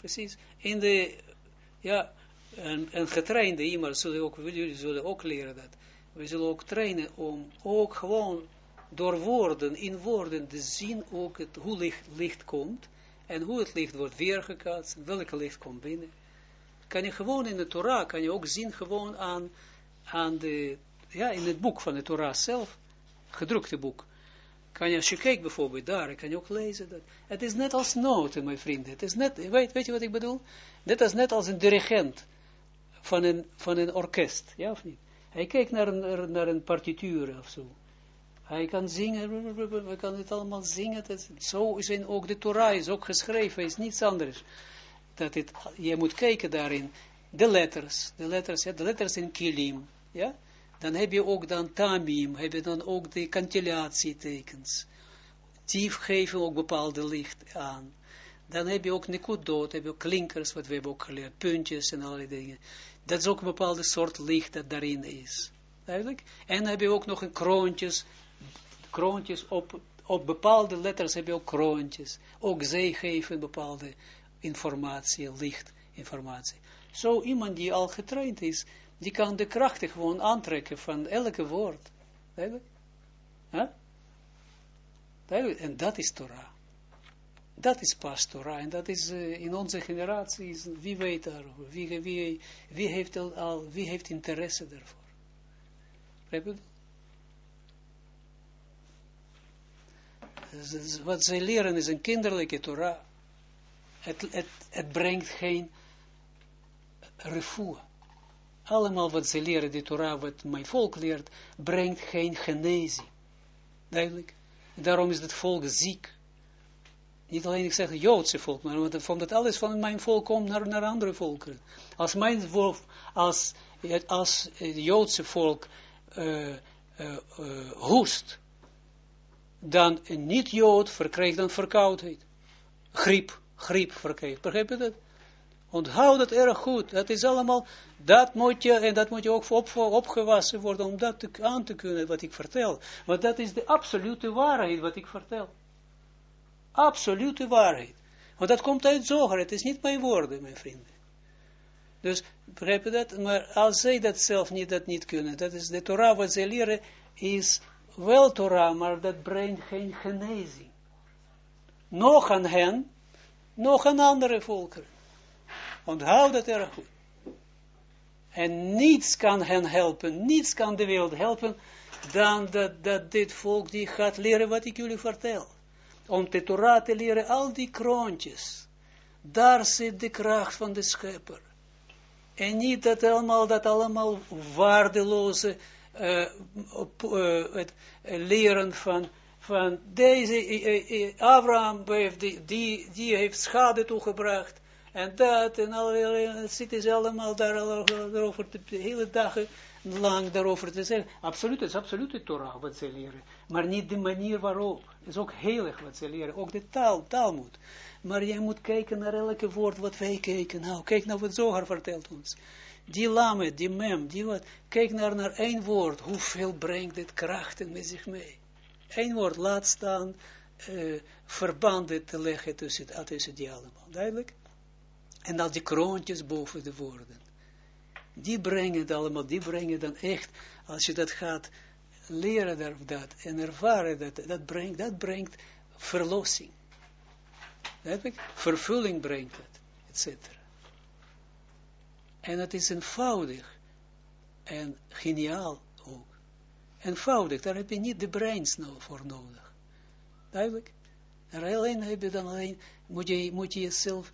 Speaker 1: precies. In de, ja, een, een getrainde iemand zullen ook, jullie zullen ook leren dat. We zullen ook trainen om ook gewoon door woorden, in woorden, de zien ook het, hoe licht, licht komt, en hoe het licht wordt weergekaatst, welke licht komt binnen. Kan je gewoon in de Torah, kan je ook zien gewoon aan, aan de, ja, in het boek van de Torah zelf, gedrukte boek. Kan je, als je kijkt bijvoorbeeld daar, kan je ook lezen dat. Het is net als noten, mijn vrienden. Het is net, weet, weet je wat ik bedoel? Net als, net als een dirigent van een, van een orkest, ja of niet? Hij kijkt naar een, naar een partituur of zo. Hij kan zingen, hij kan het allemaal zingen. Dat, zo is ook de Torah is ook geschreven, is niets anders. Dat het, je moet kijken daarin, de letters, de letters, ja, de letters in kilim, ja. Dan heb je ook dan tamim, heb je dan ook de cantillatietekens. Die geven ook bepaalde licht aan. Dan heb je ook nekudot, heb je ook klinkers, wat we hebben ook geleerd, puntjes en allerlei dingen. Dat is ook een bepaalde soort licht dat daarin is. Duidelijk? En dan heb je ook nog een kroontjes, kroontjes op, op bepaalde letters heb je ook kroontjes. Ook zij geven bepaalde informatie, licht informatie. Zo iemand die al getraind is, die kan de krachten gewoon aantrekken van elke woord. Huh? En dat is Torah. Dat is pas Torah. En dat is uh, in onze generatie, is, wie weet daarover? Wie, wie, wie, heeft al, wie heeft interesse daarvoor? Begrijp wat zij leren is een kinderlijke Torah. Het, het, het brengt geen refoe. Allemaal wat ze leren, de Torah, wat mijn volk leert, brengt geen genezing. Duidelijk. Daarom is het volk ziek. Niet alleen, ik zeg, het Joodse volk, maar omdat alles van mijn volk komt naar, andere volkeren. Als mijn volk, als, als het Joodse volk uh, hoest, dan een niet-Jood verkrijgt dan verkoudheid. Griep, griep verkrijgt. Begrijp je dat? Onthoud dat erg goed. Dat is allemaal, dat moet je, en dat moet je ook op, opgewassen worden om dat te, aan te kunnen wat ik vertel. Want dat is de absolute waarheid wat ik vertel. Absolute waarheid. Want dat komt uit Zoger, het is niet mijn woorden, mijn vrienden. Dus, begrijp je dat? Maar als zij dat zelf niet, dat niet kunnen, dat is de Torah wat zij leren, is wel Torah, maar dat brengt geen genezing. Nog aan hen, nog aan andere volkeren. Onthoud dat erg goed. En niets kan hen helpen, niets kan de wereld helpen, dan dat, dat dit volk die gaat leren wat ik jullie vertel. Om de Torah te leren, al die kroontjes. Daar zit de kracht van de schepper. En niet dat allemaal, dat allemaal waardeloze uh, het leren van, van deze, Abraham heeft die, die, heeft schade toegebracht, en dat, en al, zitten ze allemaal daar over de hele dagen lang daarover te zeggen. Absoluut, het is absoluut de Torah wat ze leren, maar niet de manier waarop. Het is ook heilig wat ze leren, ook de taal, taal moet. Maar jij moet kijken naar elke woord wat wij kijken. Nou, kijk naar wat Zohar vertelt ons die lame, die mem, die wat, kijk naar, naar één woord, hoeveel brengt dit krachten met zich mee. Eén woord, laat staan, uh, verbanden te leggen tussen, tussen die allemaal, duidelijk? En dan die kroontjes boven de woorden. Die brengen het allemaal, die brengen dan echt, als je dat gaat leren dat en ervaren, dat, dat, brengt, dat brengt verlossing. Vervulling brengt het, et cetera. En het is eenvoudig. En geniaal ook. Eenvoudig, daar heb je niet de breins voor nodig. Duidelijk? Daar alleen heb je dan alleen, moet je, jezelf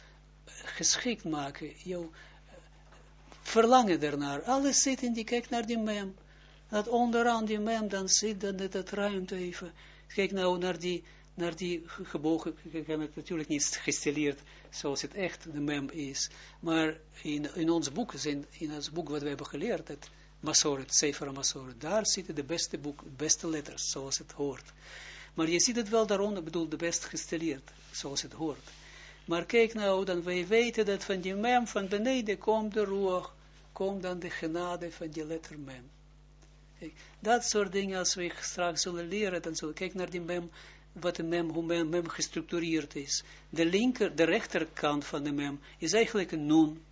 Speaker 1: geschikt maken. Jouw verlangen ernaar. Alles zit in die, kijk naar die mem. Dat onderaan die mem, dan zit dan dat ruimte even. Kijk nou naar die, naar die gebogen, heb het natuurlijk niet gestileerd zoals het echt de mem is, maar in, in ons boek, in, ons boek wat we hebben geleerd, het Masoret, Sefer Masoret, daar zitten de beste boek, beste letters, zoals het hoort. Maar je ziet het wel daaronder, bedoel, de best gestileerd, zoals het hoort. Maar kijk nou, dan wij weten dat van die mem van beneden komt de roer, komt dan de genade van die letter mem. Dat soort dingen, als we straks zullen leren, dan zullen we kijken naar die mem, wat een mem, hoe mem, mem gestructureerd is. De linker, de rechterkant van de mem is eigenlijk een nun.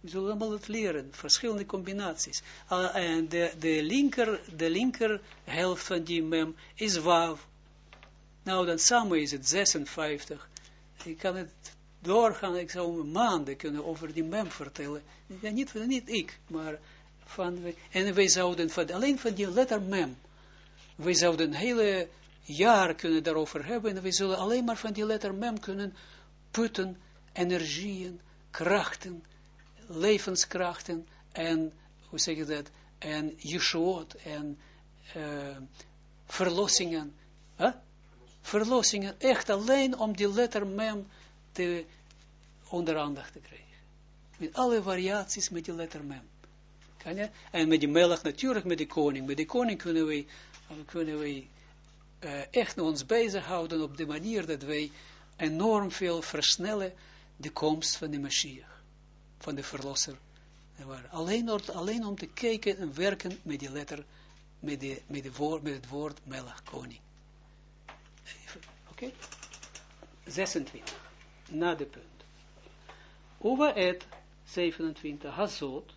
Speaker 1: We zullen allemaal het leren, verschillende combinaties. Uh, en de, de, linker, de linker helft van die mem is wav. Nou, dan samen is het 56. Ik kan het doorgaan, ik zou maanden kunnen over die mem vertellen. Niet, niet ik, maar van, en wij zouden alleen van die letter mem, wij zouden hele jaar kunnen daarover hebben, en we zullen alleen maar van die letter mem kunnen putten, energieën, krachten, levenskrachten, en, hoe zeg je dat, en Yeshuot, en uh, verlossingen, verlossingen, echt alleen om die letter mem te onder aandacht te krijgen. Met alle variaties met die letter mem. Kan je? En met die melach natuurlijk, met de koning. Met de koning kunnen wij, kunnen wij uh, echt ons bezighouden op de manier dat wij enorm veel versnellen de komst van de Mashiach, van de verlosser. Alleen, alleen om te kijken en werken met die letter, met, de, met, de met het woord melach, koning. Oké? Okay? 26. Na de punt. Uwa et 27. Hazot.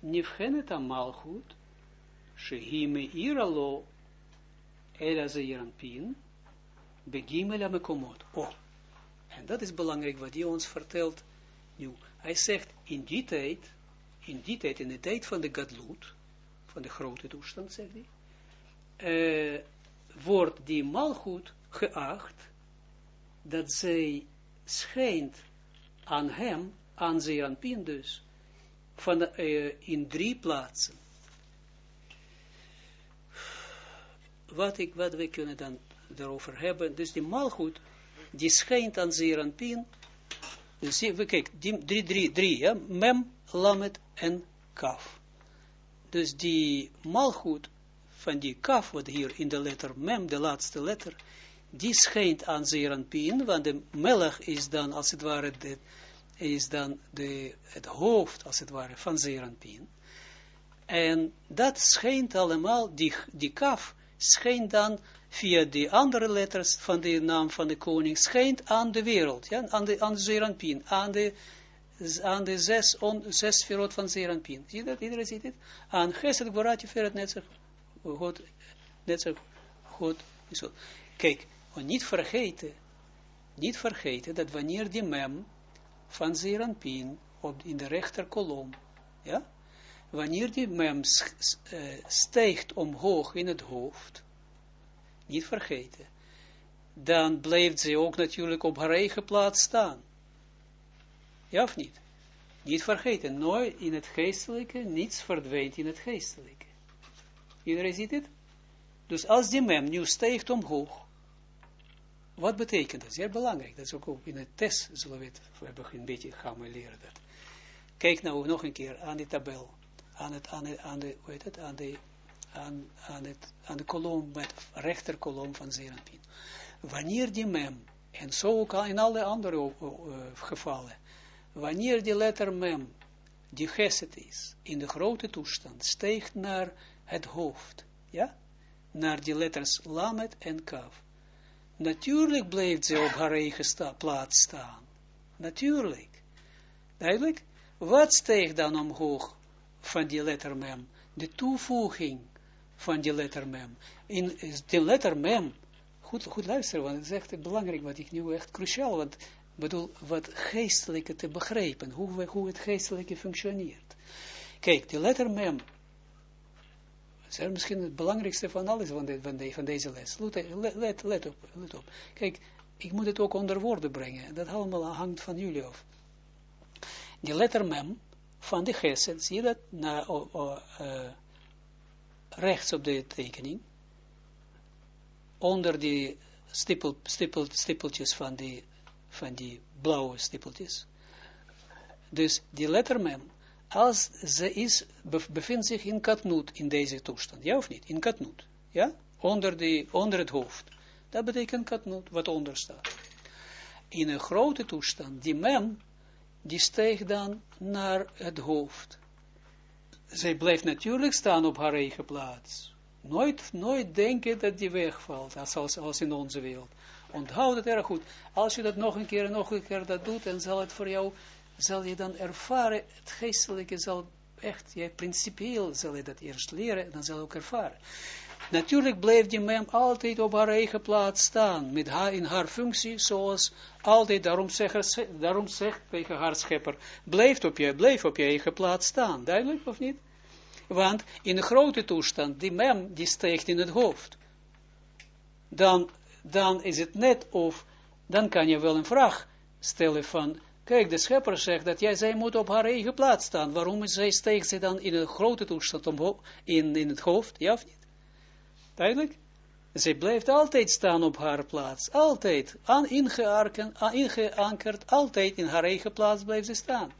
Speaker 1: Nifchenet amalchut. Shehi meira lo. Ela pin, Begimel amekomot. Oh. En dat is belangrijk wat hij ons vertelt. Nu, hij zegt in die tijd, in die tijd, in de tijd van de gadlut, van de grote toestand, zegt hij, uh, wordt die malgoed geacht, dat zij schijnt aan hem, aan Zeranpin dus, van, uh, in drie plaatsen. Wat, ik, wat we kunnen dan daarover hebben, dus die malgoed, die schijnt aan Zeranpin, dus we kijk, die, drie, drie, drie, ja, mem, lamet en kaf. Dus die malgoed van die kaf, wat hier in de letter mem, de laatste letter, die schijnt aan Zeranpin, want de melch is dan, als het ware, de, is dan de, het hoofd, als het ware, van Zeranpin. En dat schijnt allemaal, die, die kaf, schijnt dan via de andere letters van de naam van de koning, schijnt aan de wereld, ja, aan de, aan de Zeranpin, aan de, aan de zes, on, zes verrot van Zeranpin. Zie je dat? Iedereen ziet het? Aan Geset Gvoratje Ferret net zo goed, net zo. Kijk, niet vergeten, niet vergeten dat wanneer die mem van Zeranpin op in de rechter kolom, ja, wanneer die mem uh, stijgt omhoog in het hoofd, niet vergeten, dan blijft ze ook natuurlijk op haar eigen plaats staan. Ja of niet? Niet vergeten, nooit in het geestelijke, niets verdwijnt in het geestelijke. Iedereen ziet het? Dus als die mem nu stijgt omhoog, wat betekent dat? Zeer belangrijk. Dat is ook in het test, zullen we het, we hebben een beetje gaan leren dat. Kijk nou nog een keer aan die tabel, aan het, aan de, aan de hoe het, aan de, aan, aan het, aan de kolom, met rechterkolom van Zeranpin. Wanneer die mem, en zo ook in alle andere uh, gevallen, wanneer die letter mem, die geset is, in de grote toestand, steekt naar het hoofd, ja, naar die letters lamet en kaf, Natuurlijk blijft ze op haar eigen sta plaats staan. Natuurlijk. Duidelijk? Wat steeg dan omhoog van die letter mem? De toevoeging van die letter mem. In de letter mem, goed, goed luisteren, want het is echt belangrijk, wat ik nu echt cruciaal, want bedoel, wat geestelijke te begrijpen, hoe, hoe het geestelijke functioneert. Kijk, de letter mem is misschien het belangrijkste van alles van, van, van deze les. Let, let, let, op, let op. Kijk, ik moet het ook onder woorden brengen. Dat allemaal hangt van jullie af. Die letter mem van de gesed, zie je dat? Na, uh, rechts op de tekening. Onder die stippel, stippel, stippeltjes van die, van die blauwe stippeltjes. Dus die letter mem als ze is, bevindt zich in katnoot in deze toestand, ja of niet? In katnoot, ja? Onder, de, onder het hoofd. Dat betekent katnoot, wat onder staat. In een grote toestand, die mem, die steeg dan naar het hoofd. Zij blijft natuurlijk staan op haar eigen plaats. Nooit, nooit denken dat die wegvalt, als, als in onze wereld. Onthoud het erg goed. Als je dat nog een keer en nog een keer dat doet, dan zal het voor jou zal je dan ervaren, het geestelijke zal echt, ja, principieel zal je dat eerst leren, dan zal je ook ervaren. Natuurlijk bleef die mem altijd op haar eigen plaats staan, met haar in haar functie, zoals altijd, daarom, zegt, daarom zegt tegen haar schepper, blijf op, je, blijf op je eigen plaats staan, duidelijk of niet? Want in een grote toestand, die mem, die steekt in het hoofd. Dan, dan is het net of, dan kan je wel een vraag stellen van, kijk, de schepper zegt dat jij, zij moet op haar eigen plaats staan. Waarom zij steekt ze dan in een grote toestand om, in, in het hoofd, ja of niet? Duidelijk? Zij blijft altijd staan op haar plaats. Altijd. Aan ingeankerd, altijd in haar eigen plaats blijft ze staan.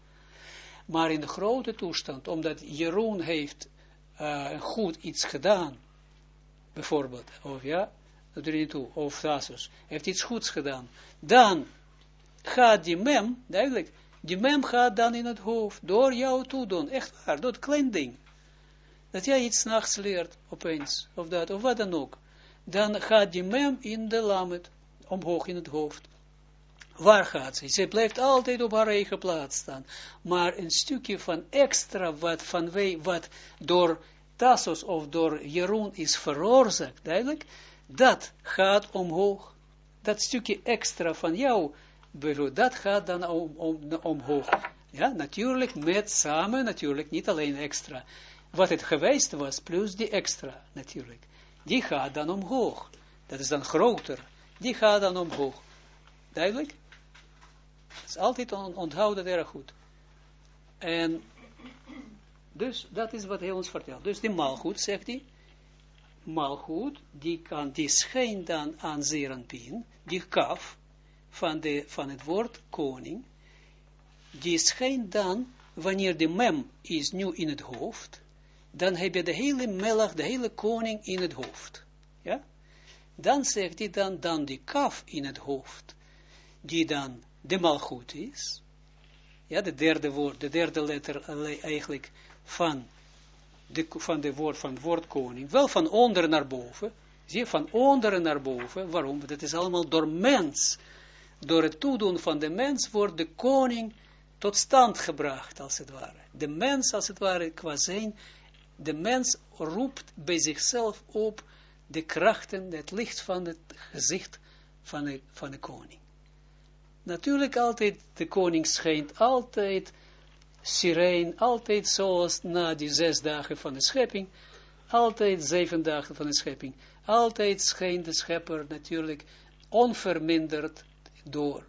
Speaker 1: Maar in de grote toestand, omdat Jeroen heeft uh, goed iets gedaan, bijvoorbeeld, of ja, dat doe je niet toe, of Thasus, heeft iets goeds gedaan, dan gaat die mem, duidelijk, die mem gaat dan in het hoofd, door jou toedoen, echt waar, dat klein ding, dat jij iets nachts leert, opeens, of dat, of wat dan ook, dan gaat die mem in de lamet, omhoog in het hoofd. Waar gaat ze? Ze blijft altijd op haar eigen plaats staan. Maar een stukje van extra wat van wij, wat door Tassos of door Jeroen is veroorzaakt, duidelijk, dat gaat omhoog. Dat stukje extra van jou, dat gaat dan om, om, omhoog. Ja, natuurlijk met samen, natuurlijk niet alleen extra. Wat het geweest was, plus die extra, natuurlijk. Die gaat dan omhoog. Dat is dan groter. Die gaat dan omhoog. Duidelijk? Het is altijd on, onthouden erg goed. En dus dat is wat hij ons vertelt. Dus die malgoed, zegt hij, malgoed, die, kan, die schijnt dan aan Zeranpien, die kaf van, de, van het woord koning, die schijnt dan, wanneer de mem is nu in het hoofd, dan heb je de hele melach, de hele koning in het hoofd. Ja? Dan zegt hij dan, dan die kaf in het hoofd, die dan de malgoed is, ja, de derde woord, de derde letter eigenlijk van de, van de woord, van het woord koning, wel van onder naar boven, zie je, van onder naar boven, waarom? Dat is allemaal door mens, door het toedoen van de mens wordt de koning tot stand gebracht, als het ware. De mens, als het ware, qua zijn, de mens roept bij zichzelf op de krachten, het licht van het gezicht van de, van de koning. Natuurlijk altijd, de koning schijnt altijd sirene, altijd zoals na die zes dagen van de schepping, altijd zeven dagen van de schepping, altijd schijnt de schepper natuurlijk onverminderd door.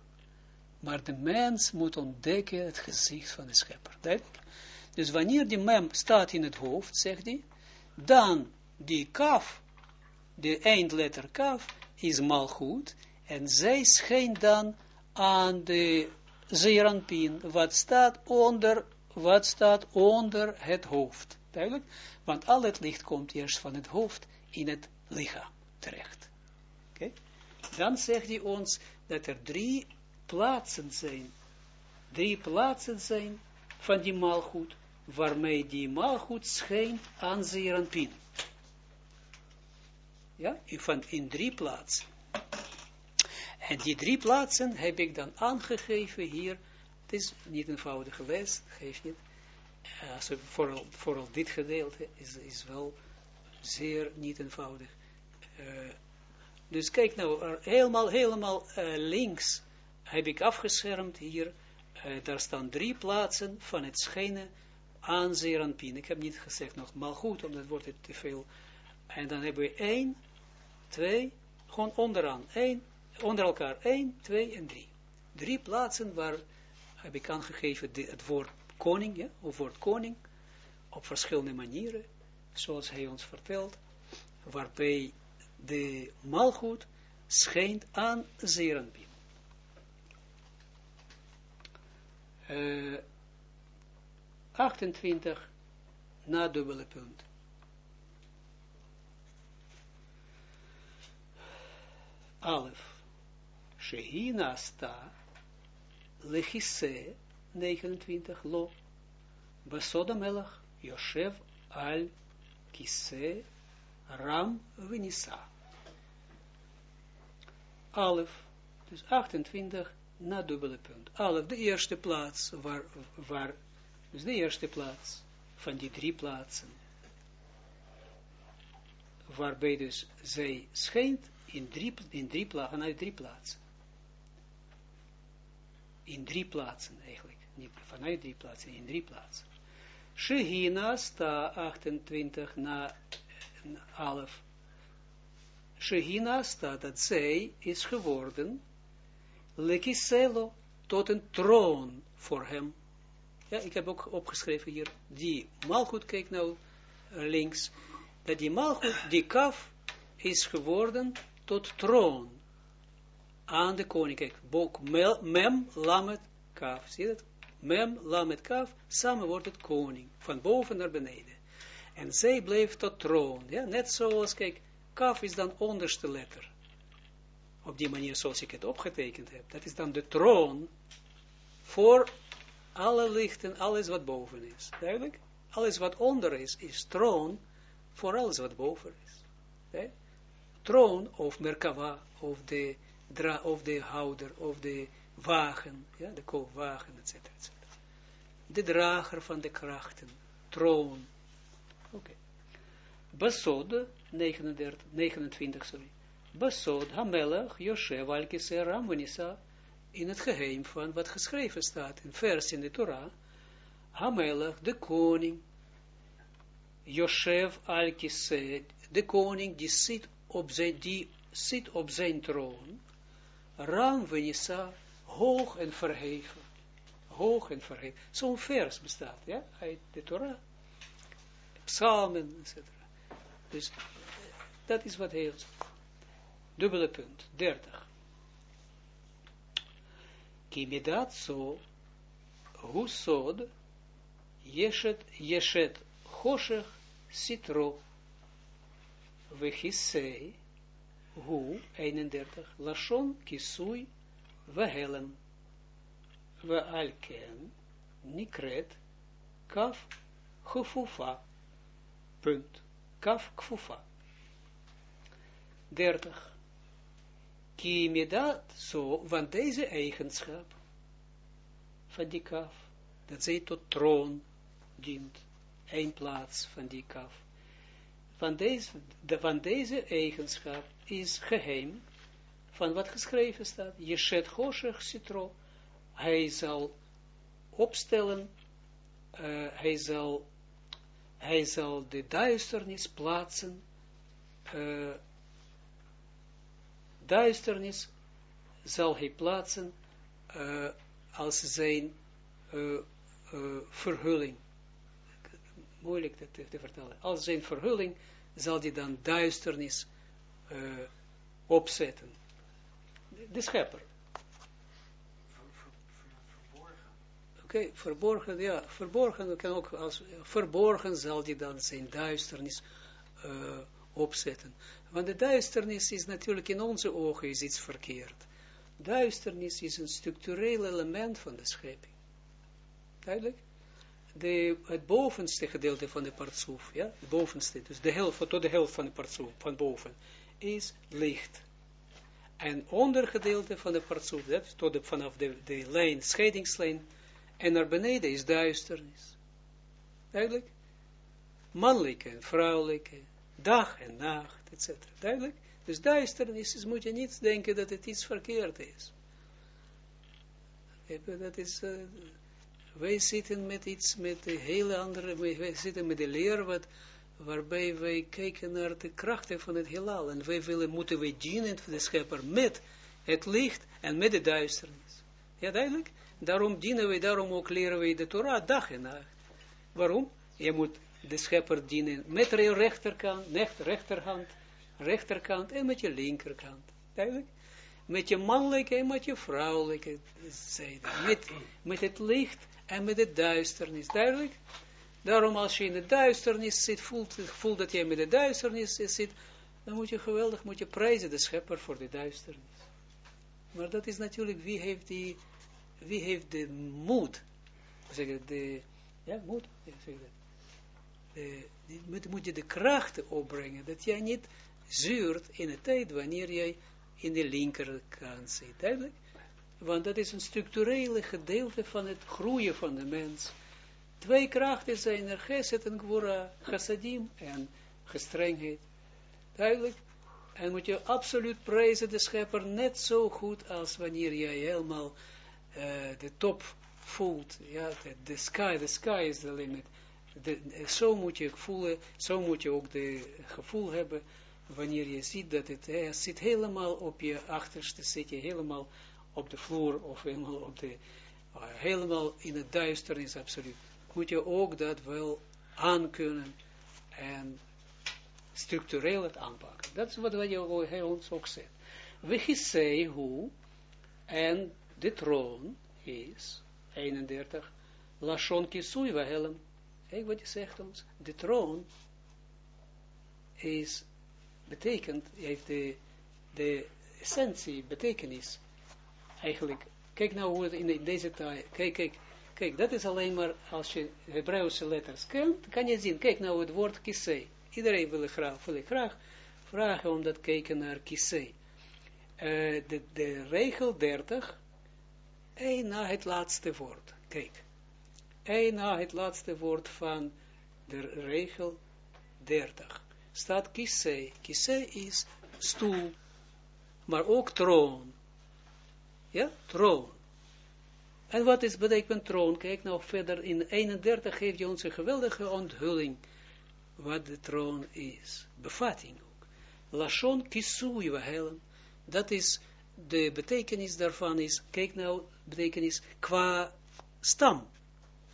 Speaker 1: Maar de mens moet ontdekken het gezicht van de schepper. Dus wanneer die mem staat in het hoofd, zegt hij, dan die kaf, de eindletter kaf, is mal goed, en zij schijnt dan aan de zeeranpien, wat staat onder, wat staat onder het hoofd. Duidelijk? Want al het licht komt eerst van het hoofd in het lichaam terecht. Oké? Dan zegt hij ons dat er drie plaatsen zijn, drie plaatsen zijn van die maalgoed, waarmee die maalgoed schijnt aan zeeranpien. Ja, ik vond in drie plaatsen. En die drie plaatsen heb ik dan aangegeven hier. Het is niet eenvoudig geweest, geeft niet. Uh, vooral, dit gedeelte is, is wel zeer niet eenvoudig. Uh, dus kijk nou, helemaal, helemaal uh, links heb ik afgeschermd hier. daar staan drie plaatsen van het schijnen aan Zeranpien. Ik heb niet gezegd nog maar goed, omdat wordt het te veel. En dan hebben we één, twee, gewoon onderaan. één, onder elkaar 1, 2 en 3. Drie plaatsen waar heb ik aangegeven het woord koning, ja, of woord koning, op verschillende manieren, zoals hij ons vertelt, waarbij de malgoed schijnt aan Zerenbien. Uh, 28 na dubbele punt. Alef. Shehina sta, lechise, 29, lo, besoda melach, Yoshev al kise, ram venisa. Alef, dus 28, na dubbele punt. Alle, de eerste plaats, waar, dus de eerste plaats van die drie plaatsen, waarbij dus zij schijnt in drie, in drie plaatsen, vanuit drie plaatsen. In drie plaatsen eigenlijk, niet vanuit drie plaatsen, in drie plaatsen. Shehina sta 28 na 11. Shehina sta dat zij is geworden, lekiselo, tot een troon voor hem. Ja, ik heb ook opgeschreven hier, die malgoed, kijk nou links, dat die malgoed, die kaf, is geworden tot troon aan de koning. Kijk, bok, mem, lamet, kaf, zie je dat? Mem, lamet, kaf, samen wordt het koning, van boven naar beneden. En zij bleef tot troon, ja, net zoals, kijk, kaf is dan onderste letter. Op die manier zoals ik het opgetekend heb. Dat is dan de troon voor alle lichten, alles wat boven is. Duidelijk? Alles wat onder is, is troon voor alles wat boven is. Troon of Merkava, of de, dra, of de houder, of de wagen, ja, de koopwagen, etc. De drager van de krachten, troon. Oké. Okay. Basod, 39, 29, sorry. Basod, Hamelach, Yoshev, Alkise, Ramvanisa, in het geheim van wat geschreven staat, in vers in de Torah, Hamelach, de koning, Yoshev al de koning die zit op zijn, die zit op zijn troon, Ram Venisa, hoog en verheven. Hoog en verheven. Zo'n vers bestaat, ja, uit de Torah. Psalmen, etc. Dus, dat is wat hij Dubbele punt, 30. Kimidat husod, yeshet, yeshet, choshech, sitro, vechisei, hu, 31, lashon, kisui, vehelem, vealken, nikret, kaf, gefufa, punt, kaf, kfufa. 30. Kimidat, zo, van deze eigenschap, van die kaf, dat zij tot troon dient, een plaats van die kaf. Van deze, de, van deze eigenschap is geheim van wat geschreven staat. Jeshet Hoshech Citro. Hij zal opstellen, uh, hij, zal, hij zal de duisternis plaatsen, uh, duisternis zal hij plaatsen uh, als zijn verhulling moeilijk te, te, vertellen. Als zijn verhulling zal die dan duisternis uh, opzetten. De schepper. Oké, okay, verborgen, ja, verborgen kan ook als verborgen zal die dan zijn duisternis uh, opzetten. Want de duisternis is natuurlijk in onze ogen is iets verkeerd. Duisternis is een structureel element van de schepping. Duidelijk? de, het bovenste gedeelte van de partsoef, ja, het bovenste, dus de helft, tot de helft van de partsoef, van boven, is licht. En ondergedeelte van de partsoef, dat tot de, vanaf de, de lijn, scheidingslijn, en naar beneden is duisternis. Duidelijk? Mannelijke en vrouwelijke, dag en nacht, etc. Duidelijk? Dus duisternis is, moet je niet denken dat het iets verkeerd is. Dat is... Uh, wij zitten met iets, met een hele andere, wij zitten met de leer wat, waarbij wij kijken naar de krachten van het heelal. En wij willen, moeten wij dienen voor de schepper met het licht en met de duisternis. Ja, duidelijk? Daarom dienen wij, daarom ook leren wij de Torah dag en nacht. Waarom? Je moet de schepper dienen met je rechterkant, rechterhand, rechterkant en met je linkerkant. Duidelijk? Met je mannelijke en met je vrouwelijke zijde. Met, met het licht en met de duisternis. Duidelijk? Daarom als je in de duisternis zit, voelt, voelt dat je met de duisternis zit, dan moet je geweldig, moet je prijzen de schepper voor de duisternis. Maar dat is natuurlijk, wie heeft die, wie heeft de moed, zeg de, ja, moed, zeg dat. Die, moet, je de krachten opbrengen, dat jij niet zuurt in de tijd wanneer jij in de linkerkant zit, duidelijk? Want dat is een structurele gedeelte van het groeien van de mens. Twee krachten zijn er, geset en gwora, chassadim en gestrengheid. Duidelijk. En moet je absoluut prijzen de schepper net zo goed als wanneer jij helemaal uh, de top voelt. Ja, de, sky, the sky is the limit. De, zo moet je voelen, zo moet je ook de gevoel hebben, wanneer je ziet dat het, zit helemaal op je achterste, zit je helemaal op de vloer, of helemaal op de, uh, helemaal in het duisternis, absoluut. Moet je ook dat wel aankunnen en structureel het aanpakken. Dat is wat hij ons ook zegt. We hoe, en de troon is, 31, Lashon Kisui Wahelem. Kijk wat hij zegt ons. De troon is, betekent, heeft de, de essentie, betekenis, eigenlijk, kijk nou hoe het in, deze taal, kijk, kijk, kijk, dat is alleen maar, als je Hebreeuwse letters kent, kan je zien, kijk nou het woord kisei. Iedereen wil graag, wil graag vragen om dat kijken naar kisei. Uh, de, de regel 30, één na het laatste woord. Kijk, één na het laatste woord van de regel 30. Staat kisei. Kisei is stoel, maar ook troon. Ja, troon. En wat is betekent troon? Kijk nou verder, in 31 geeft je ons een geweldige onthulling wat de troon is. Bevatting ook. Lashon kisui wahelen. Dat is, de betekenis daarvan is, kijk nou, betekenis qua stam.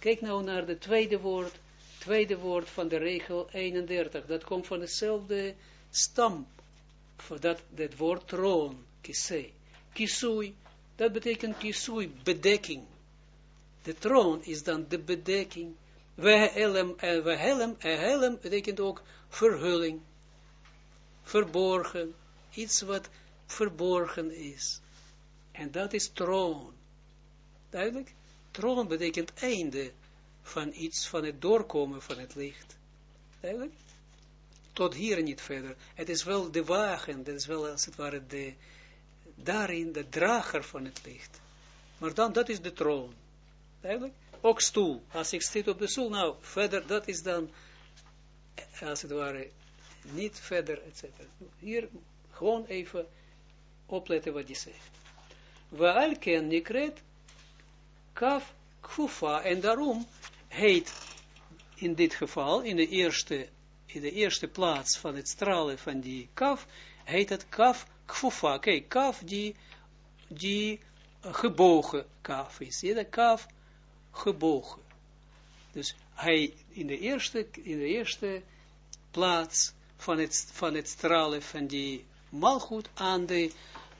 Speaker 1: Kijk nou naar de tweede woord, tweede woord van de regel 31. Dat komt van dezelfde stam. Dat, dat woord troon, kisei. Kisui, dat betekent kisui, bedekking. De troon is dan de bedekking we helm, en we helm, helm betekent ook verhulling, verborgen, iets wat verborgen is. En dat is troon. Duidelijk? Troon betekent einde van iets, van het doorkomen van het licht. Duidelijk? Tot hier niet verder. Het is wel de wagen, dat is wel als het ware de, daarin de drager van het licht. Maar dan, dat is de troon. Duidelijk? ook stoel. Als ik zit op de stoel, nou, verder, dat is dan, als het ware, niet verder, etc. Hier gewoon even opletten wat hij zegt. Waal ken nikret kaf kfufa, en daarom heet in dit geval, in de eerste, in de eerste plaats van het stralen van die kaf, heet het kaf kfufa. Kijk, kaf die, die gebogen kaf is. Zie je kaf gebogen. Dus hij in de eerste, in de eerste plaats van het, van het stralen van die malgoed aan de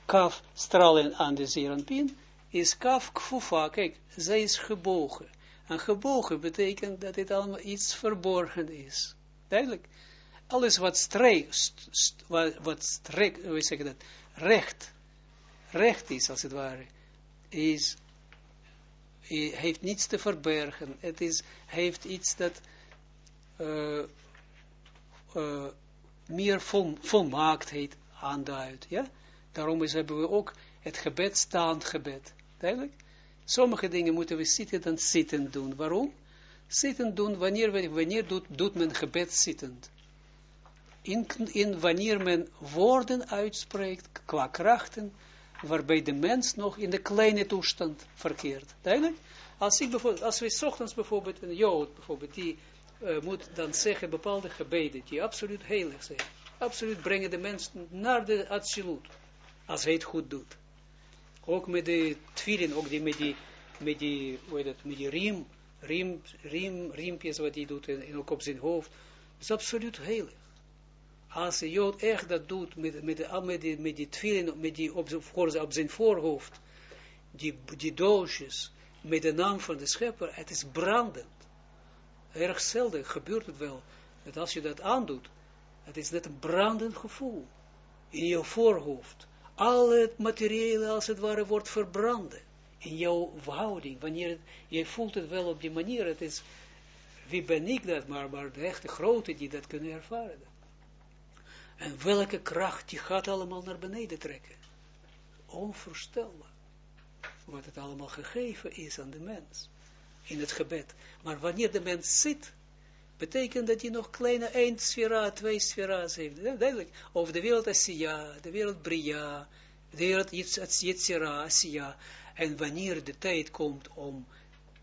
Speaker 1: kaf stralen aan de zeranpin, is kaf kfufa. Kijk, zij is gebogen. En gebogen betekent dat het allemaal iets verborgen is. Duidelijk. Alles wat streek, wat, wat streek, hoe zeg dat, recht, recht is als het ware, is heeft niets te verbergen. Het is, heeft iets dat uh, uh, meer vol, volmaaktheid aanduidt. Ja? Daarom is, hebben we ook het gebed staand gebed. Duidelijk? Sommige dingen moeten we zitten dan zitten doen. Waarom? Zitten doen, wanneer, wanneer doet, doet men gebed zittend? In, in wanneer men woorden uitspreekt, qua krachten, waarbij de mens nog in de kleine toestand verkeert. Duidelijk? Als, ik bijvoorbeeld, als we ochtends bijvoorbeeld, een jood bijvoorbeeld, die uh, moet dan zeggen bepaalde gebeden, die absoluut heilig zijn. Absoluut brengen de mens naar de absolute, als hij het goed doet. Ook met de twirin, ook die, met die, met die, hoe het, met die riem, riem, riem, riempjes wat hij doet, en ook op zijn hoofd, is absoluut heilig als een Jood echt dat doet, met, met, de, met, die, met die met die op, op zijn voorhoofd, die, die doosjes, met de naam van de schepper, het is brandend. Erg zelden gebeurt het wel, dat als je dat aandoet, het is net een brandend gevoel in jouw voorhoofd. Al het materiële, als het ware, wordt verbranden in jouw houding. Wanneer je voelt het wel op die manier, het is, wie ben ik dat, maar, maar de echte grote die dat kunnen ervaren. En welke kracht die gaat allemaal naar beneden trekken. Onvoorstelbaar. wat het allemaal gegeven is aan de mens, in het gebed. Maar wanneer de mens zit, betekent dat hij nog kleine één sfera, twee sfera's heeft. Duidelijk, over de wereld Asiya, de wereld Bria, de wereld Yitzhira, Asiya. En wanneer de tijd komt om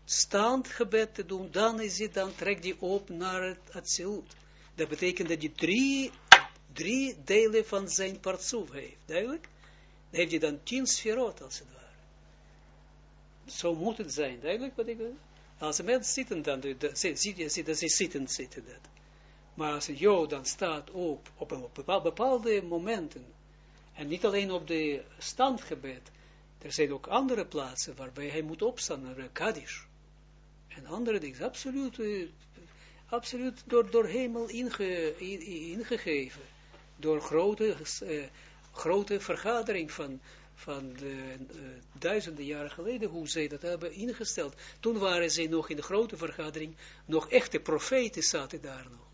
Speaker 1: standgebed te doen, dan is het, dan trekt hij op naar het Atsilut. Dat betekent dat hij drie, drie delen van zijn partsoef heeft. Duidelijk? Dan heeft hij dan tien sferot, als het ware. Zo moet het zijn. Duidelijk wat ik wil? Als een mens zitten dan, je dat zittend zitten dat. Maar als een jood dan staat op, op bepaalde momenten, en niet alleen op de standgebed, er zijn ook andere plaatsen waarbij hij moet opstaan, naar Kaddish. En andere dingen, absoluut, eh, absoluut door, door hemel inge, ingegeven. Door grote, uh, grote vergadering van, van de, uh, duizenden jaren geleden, hoe zij dat hebben ingesteld. Toen waren zij nog in de grote vergadering, nog echte profeten zaten daar nog.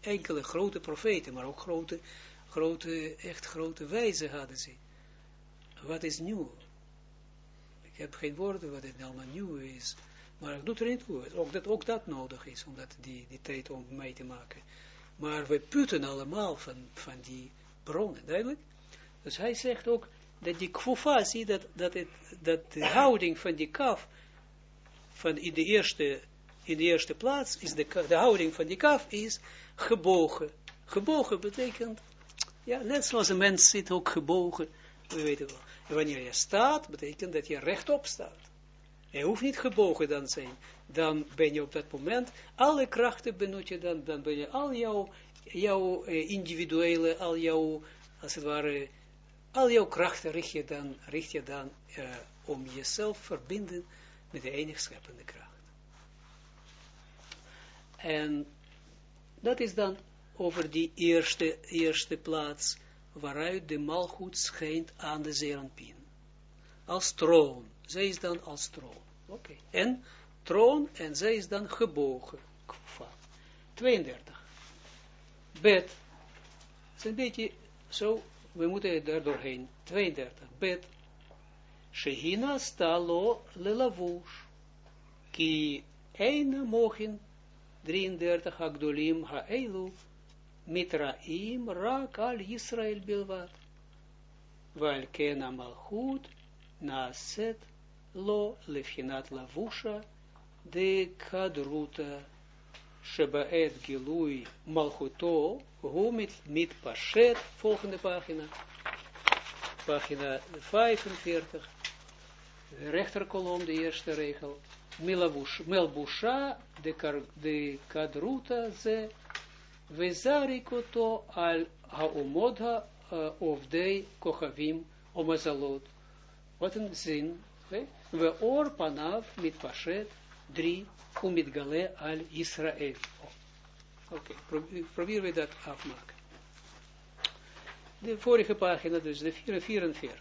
Speaker 1: Enkele grote profeten, maar ook grote, grote echt grote wijzen hadden ze. Wat is nieuw? Ik heb geen woorden wat het allemaal nieuw is. Maar ik doe er niet toe. Ook dat, ook dat nodig is, om dat, die, die tijd om mee te maken. Maar we putten allemaal van, van die bronnen, duidelijk. Dus hij zegt ook, dat die kfufa, zie dat, dat de houding van die kaf, van in de eerste, in de eerste plaats, is de, de houding van die kaf is gebogen. Gebogen betekent, ja, net zoals een mens zit ook gebogen, we weten wel. En wanneer je staat, betekent dat je rechtop staat. Je hoeft niet gebogen dan zijn. Dan ben je op dat moment, alle krachten benut je dan, dan ben je al jouw, jouw eh, individuele, al jouw, als het ware, al jouw krachten richt je dan, richt je dan uh, om jezelf verbinden met de enige scheppende kracht. En dat is dan over die eerste, eerste plaats, waaruit de malgoed schijnt aan de Zeranpien. Als troon. Zij is dan als troon. Oké. En troon, en zij is dan gebogen. 32. Bed. Het is een beetje zo we moeten daar doorheen. 32. Bet. Shehina stalo lelavush. Ki eina mochin. 33. Agdolim ha'elu. Mitraim rak al Yisrael bilvat. Val kena malchut. Naaset lo lefhinat lavusha. De kadruta. Shebaet gilui malchuto, hu mit, pashet, volgende pagina, pagina 45, de rechterkolom, de eerste regel, melbusha, de, de kadruta ze, vezarikoto al haomodha uh, ovdei kochavim omazalot. Wat een zin, we oor panav mit pashet, drie, Umit Gale al Israël. Oké, okay, proberen we dat afmaken. De vorige pagina, dus de 44.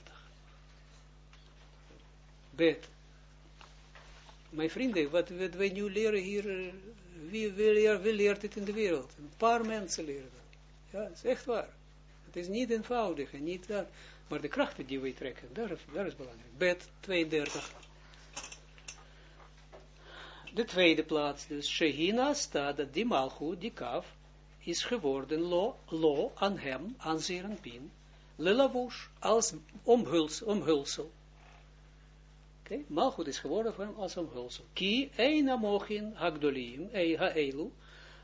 Speaker 1: Bet. Mijn vrienden, wat, wat wij nu leren hier, wie, wie, leert het in de wereld? Een paar mensen leren dat. Ja, dat is echt waar. Het is niet eenvoudig en niet dat. Maar de krachten die wij trekken, daar, daar is belangrijk. Bet 32 de tweede plaats, dus Shehina staat dat die malchut, die kaf, is geworden lo, lo aan hem, aan Zerenpin, lelavush, als omhuls, omhulsel. Oké, okay? malchut is geworden voor hem als omhulsel. Ki eina mochin hagdolim, ei haelu,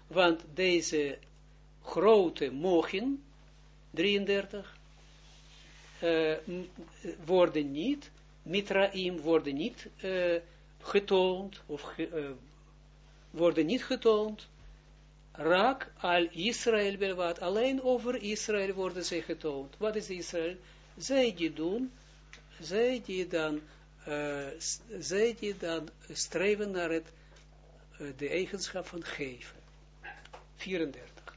Speaker 1: want deze grote mochin, 33, uh, worden niet, mitraim worden niet, uh, getoond, of ge, uh, worden niet getoond, raak al Israël belwaat, alleen over Israël worden zij getoond. Wat is Israël? Zij die doen, zij die dan, uh, zij die dan streven naar het, uh, de eigenschap van geven. 34.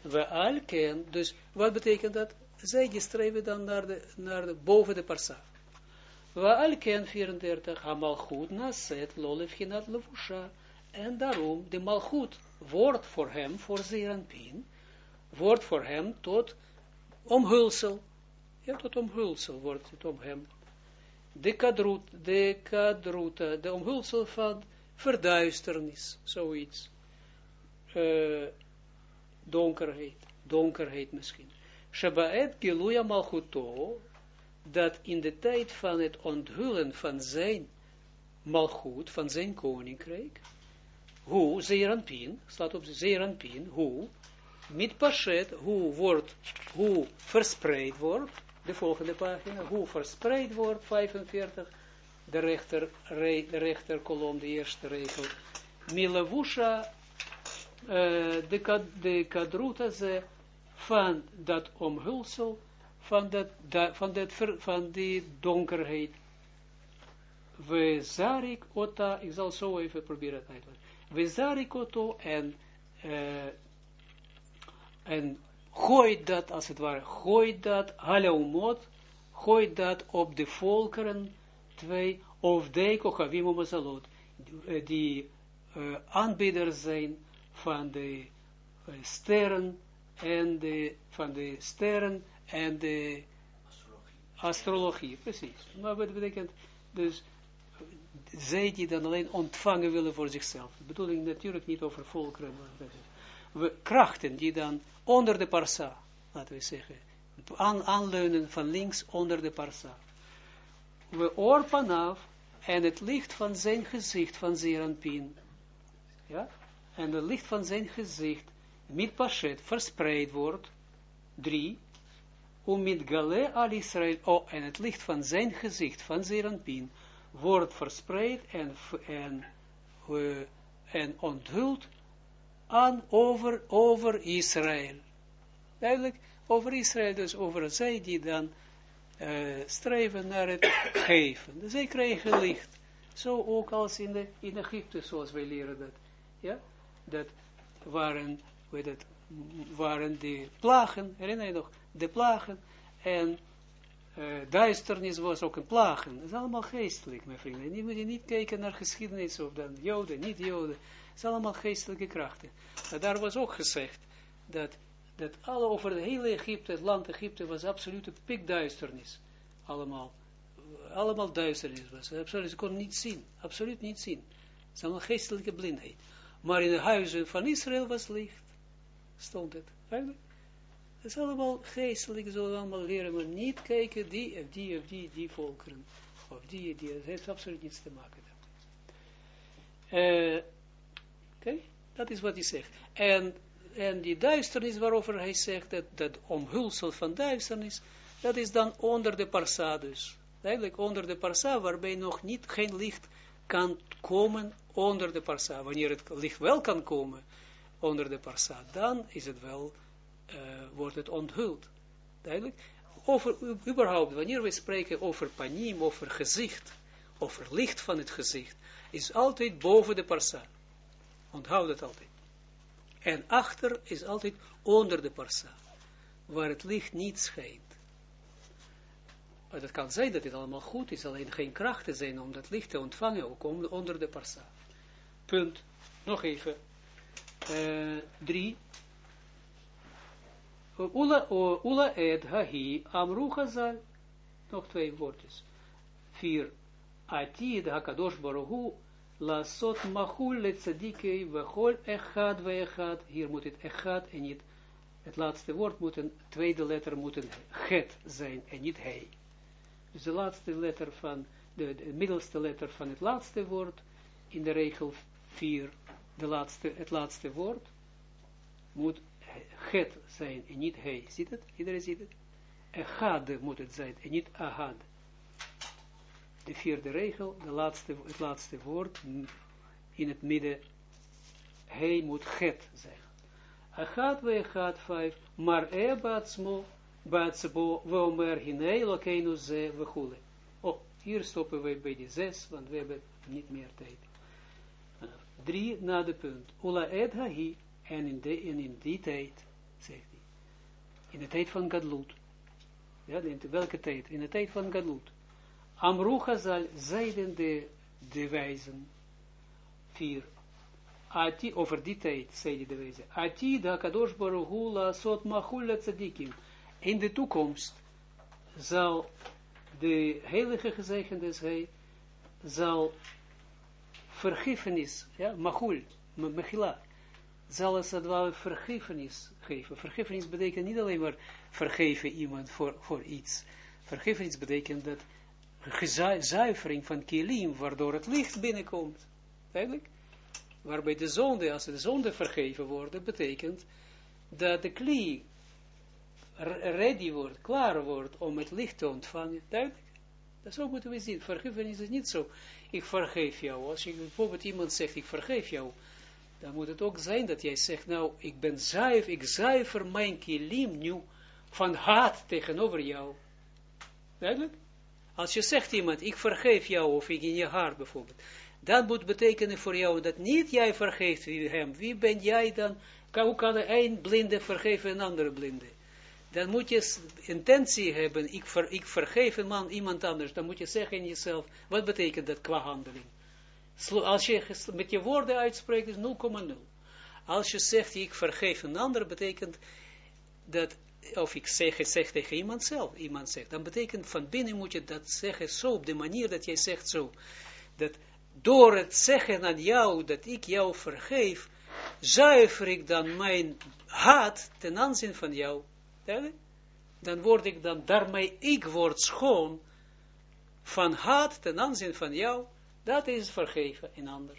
Speaker 1: We al ken, dus wat betekent dat? Zij die streven dan naar de, naar de boven de parsa. Waal ken 34, ha-malchut naset lolefchinat levusha. En daarom, de malchut wordt voor hem, voor Zeranpin, wordt voor hem tot omhulsel. Ja, tot omhulsel wordt het om hem. de kadrut, de kadruta, de omhulsel van verduisternis, zoiets. Uh, donkerheid, donkerheid misschien. Shabaet Giluya Malchuto, dat in de tijd van het onthullen van zijn malchut, van zijn koninkrijk, hoe, Zeranpin, staat op Zeranpin, hoe, met Pashet, hoe wordt, hoe verspreid wordt, de volgende pagina, hoe verspreid wordt, 45, de rechter, re, de rechter kolom, de eerste regel, Milavusha, uh, de, de kadruta ze, van dat omhulsel, van, dat, da, van, dat van die donkerheid. We zarik ota, ik zal zo even proberen het uitleggen. We zarik oto en, uh, en gooi dat, als het ware, gooi dat, haleumot, gooi dat op de volkeren, twee, of deiko chavim mazalot, die uh, aanbieders zijn van de sterren en de, van de sterren en de astrologie, precies. Maar wat betekent, dus, zij die dan alleen ontvangen willen voor zichzelf. De bedoeling natuurlijk niet over volkeren, we, krachten die dan onder de parsa, laten we zeggen, aan, aanleunen van links onder de parsa. We orpan af en het licht van zijn gezicht van Zeranpin, ja, en het licht van zijn gezicht met Pashet verspreid wordt, drie, om met Gale al Israël, oh, en het licht van zijn gezicht, van Zeranpin, wordt verspreid en, en, uh, en onthuld aan over, over Israël. Duidelijk, over Israël, dus over zij die dan uh, streven naar het geven. Dus zij krijgen licht. Zo ook als in, de, in Egypte, zoals wij leren dat. Ja, dat waren weet het, waren de plagen, herinner je nog, de plagen, en uh, duisternis was ook een plagen. Dat is allemaal geestelijk, mijn vrienden. Je moet je niet kijken naar geschiedenis, of dan joden, niet joden. Het is allemaal geestelijke krachten. Maar daar was ook gezegd, dat, dat alle over het hele Egypte, het land Egypte, was absolute pikduisternis. Allemaal. Allemaal duisternis was. Absoluut, ze kon niet zien. Absoluut niet zien. Het is allemaal geestelijke blindheid. Maar in de huizen van Israël was licht stond het. Eigenlijk. Het is allemaal geestelijk, zullen we allemaal leren, maar niet kijken die of die of die, die volkeren. Of die, die, het heeft absoluut niets te maken. Uh, Oké, dat is wat hij zegt. En, en die duisternis waarover hij zegt, dat, dat omhulsel van duisternis, dat is dan onder de parsa dus. Eigenlijk onder de parsa, waarbij nog niet geen licht kan komen onder de parsa. Wanneer het licht wel kan komen, onder de parsa, dan is het wel, uh, wordt het onthuld. Duidelijk? Over, überhaupt, wanneer we spreken over panim, over gezicht, over licht van het gezicht, is altijd boven de parsa. Onthoud het altijd. En achter is altijd onder de parsa, waar het licht niet schijnt. Maar dat kan zijn dat het allemaal goed is, alleen geen krachten zijn om dat licht te ontvangen, ook onder de parsa. Punt. Nog even. Uh, drie. Ula, ula ed hahi amru chazal. Nog twee woordjes. Vier. Atid hakadosh baruhu lasot machul le tzadikei vechol echad ve echad. Hier moet het echad en niet het laatste woord moet een tweede letter moet een het zijn en niet hij. Dus de laatste letter van, de, de middelste letter van het laatste woord in de regel 4 de laatste, het laatste woord moet het zijn en niet hij. Ziet het? Iedereen ziet het? Echad moet het zijn en niet ahad. De vierde regel, de laatste, het laatste woord in het midden, hij moet het zijn. Echad we echad vijf, maar e batsmo, batsbo, we omer hinei lokeinu ze we Oh, hier stoppen we bij die zes, want we hebben niet meer tijd drie na de punt. Ula ed hahi, en in, en in die tijd, zegt hij, in de tijd van Gadlut, ja, in welke tijd? In de tijd van Gadlut. Amru Chazal, zeiden de, de wijzen, vier, Ati, over die tijd, zeiden de wijzen, Ati da kadosh baruhu la sot machul tzadikim. In de toekomst zal de heilige gezegende hij, zal vergiffenis, ja, machul, mechila, zal het wel vergiffenis geven. Vergiffenis betekent niet alleen maar vergeven iemand voor, voor iets. Vergiffenis betekent dat zuivering van kilim, waardoor het licht binnenkomt. Eigenlijk. Waarbij de zonde, als de zonde vergeven wordt, betekent dat de kli ready wordt, klaar wordt om het licht te ontvangen. Duidelijk? Dat zo moeten we zien. Vergeven is niet zo. Ik vergeef jou. Als je bijvoorbeeld iemand zegt, ik vergeef jou, dan moet het ook zijn dat jij zegt, nou, ik ben zuiver, ik zuiver mijn kilim nu van haat tegenover jou. Duidelijk? Als je zegt iemand, ik vergeef jou, of ik in je hart bijvoorbeeld, dat moet betekenen voor jou dat niet jij vergeeft hem. Wie ben jij dan? Hoe kan een blinde vergeven een andere blinde? Dan moet je intentie hebben, ik, ik vergeef een man, iemand anders. Dan moet je zeggen in jezelf, wat betekent dat qua handeling? Als je met je woorden uitspreekt, is 0,0. Als je zegt, ik vergeef een ander, betekent dat, of ik zeg, zeg tegen iemand zelf, iemand zegt, dan betekent van binnen moet je dat zeggen zo, op de manier dat jij zegt zo, dat door het zeggen aan jou, dat ik jou vergeef, zuiver ik dan mijn haat ten aanzien van jou, dan word ik dan, daarmee, ik word schoon van haat ten aanzien van jou, dat is vergeven in ander.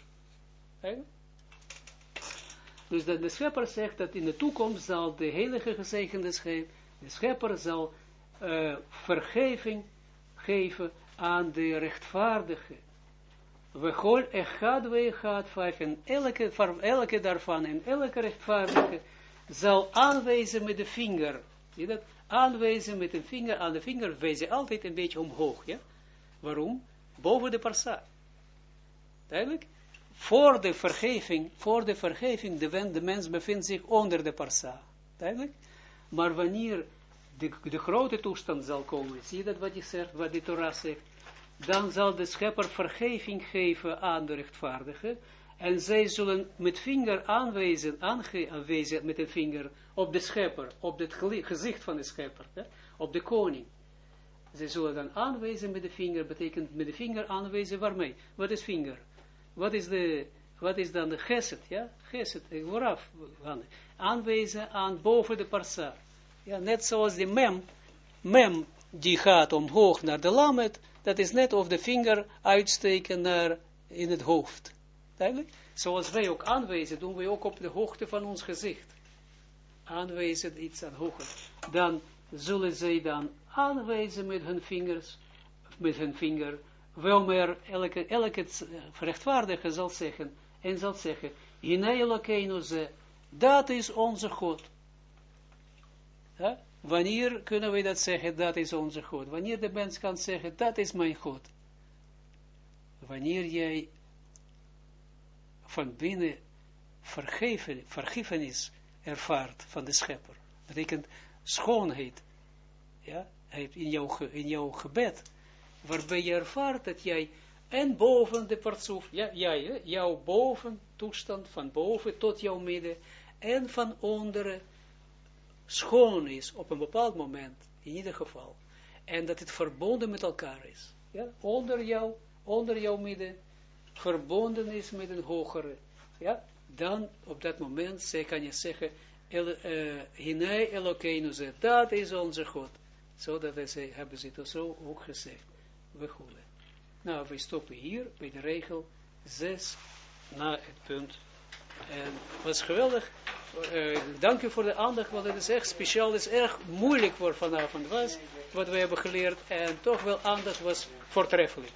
Speaker 1: Dus dat de schepper zegt dat in de toekomst zal de heilige gezegende schep, de schepper zal uh, vergeving geven aan de rechtvaardige. We gol echad we echad vijf en elke, elke daarvan en elke rechtvaardige zal aanwijzen met de vinger. Zie dat? Aanwijzen met de vinger, aan de vinger wijzen altijd een beetje omhoog, ja? Waarom? Boven de parsa. Duidelijk? Voor de vergeving, voor de vergeving, de, de mens bevindt zich onder de parsa. Duidelijk? Maar wanneer de, de grote toestand zal komen, zie je dat wat je zegt, wat de Torah zegt, dan zal de schepper vergeving geven aan de rechtvaardigen, en zij zullen met vinger aanwijzen, aanwijzen met een vinger op de schepper, op het gezicht van de schepper, hè, op de koning. Zij zullen dan aanwijzen met de vinger, betekent met de vinger aanwijzen waarmee? Wat is vinger? Wat is, de, wat is dan de geset, ja? Geset, vooraf, aanwijzen aan boven de parsa. Ja, net zoals de mem, mem die gaat omhoog naar de lamet, dat is net of de vinger uitsteken naar in het hoofd. Duidelijk? Zoals wij ook aanwijzen, doen wij ook op de hoogte van ons gezicht. Aanwijzen iets aan hoger. Dan zullen zij dan aanwijzen met hun vingers, met hun vinger, wel meer elke, elke rechtvaardige zal zeggen, en zal zeggen, ze, dat is onze God. Wanneer kunnen we dat zeggen, dat is onze God? Wanneer de mens kan zeggen, dat is mijn God? Wanneer jij van binnen vergeven, vergiffenis ervaart van de schepper. Betekent schoonheid. Ja, in jouw, in jouw gebed. Waarbij je ervaart dat jij en boven de partsoef, ja, jij, jouw boven toestand, van boven tot jouw midden, en van onderen schoon is op een bepaald moment, in ieder geval. En dat het verbonden met elkaar is. Ja, onder jou, onder jouw midden, verbonden is met een hogere, ja, dan op dat moment zij kan je zeggen, eh, Hinei Elokeinu dat is onze God. Zo dat ze, hebben ze het zo ook gezegd. We goeden. Nou, we stoppen hier bij de regel 6 na het punt. En was geweldig. Uh, dank u voor de aandacht, want het is echt speciaal. Het is erg moeilijk voor vanavond was, wat we hebben geleerd. En toch wel aandacht was voortreffelijk.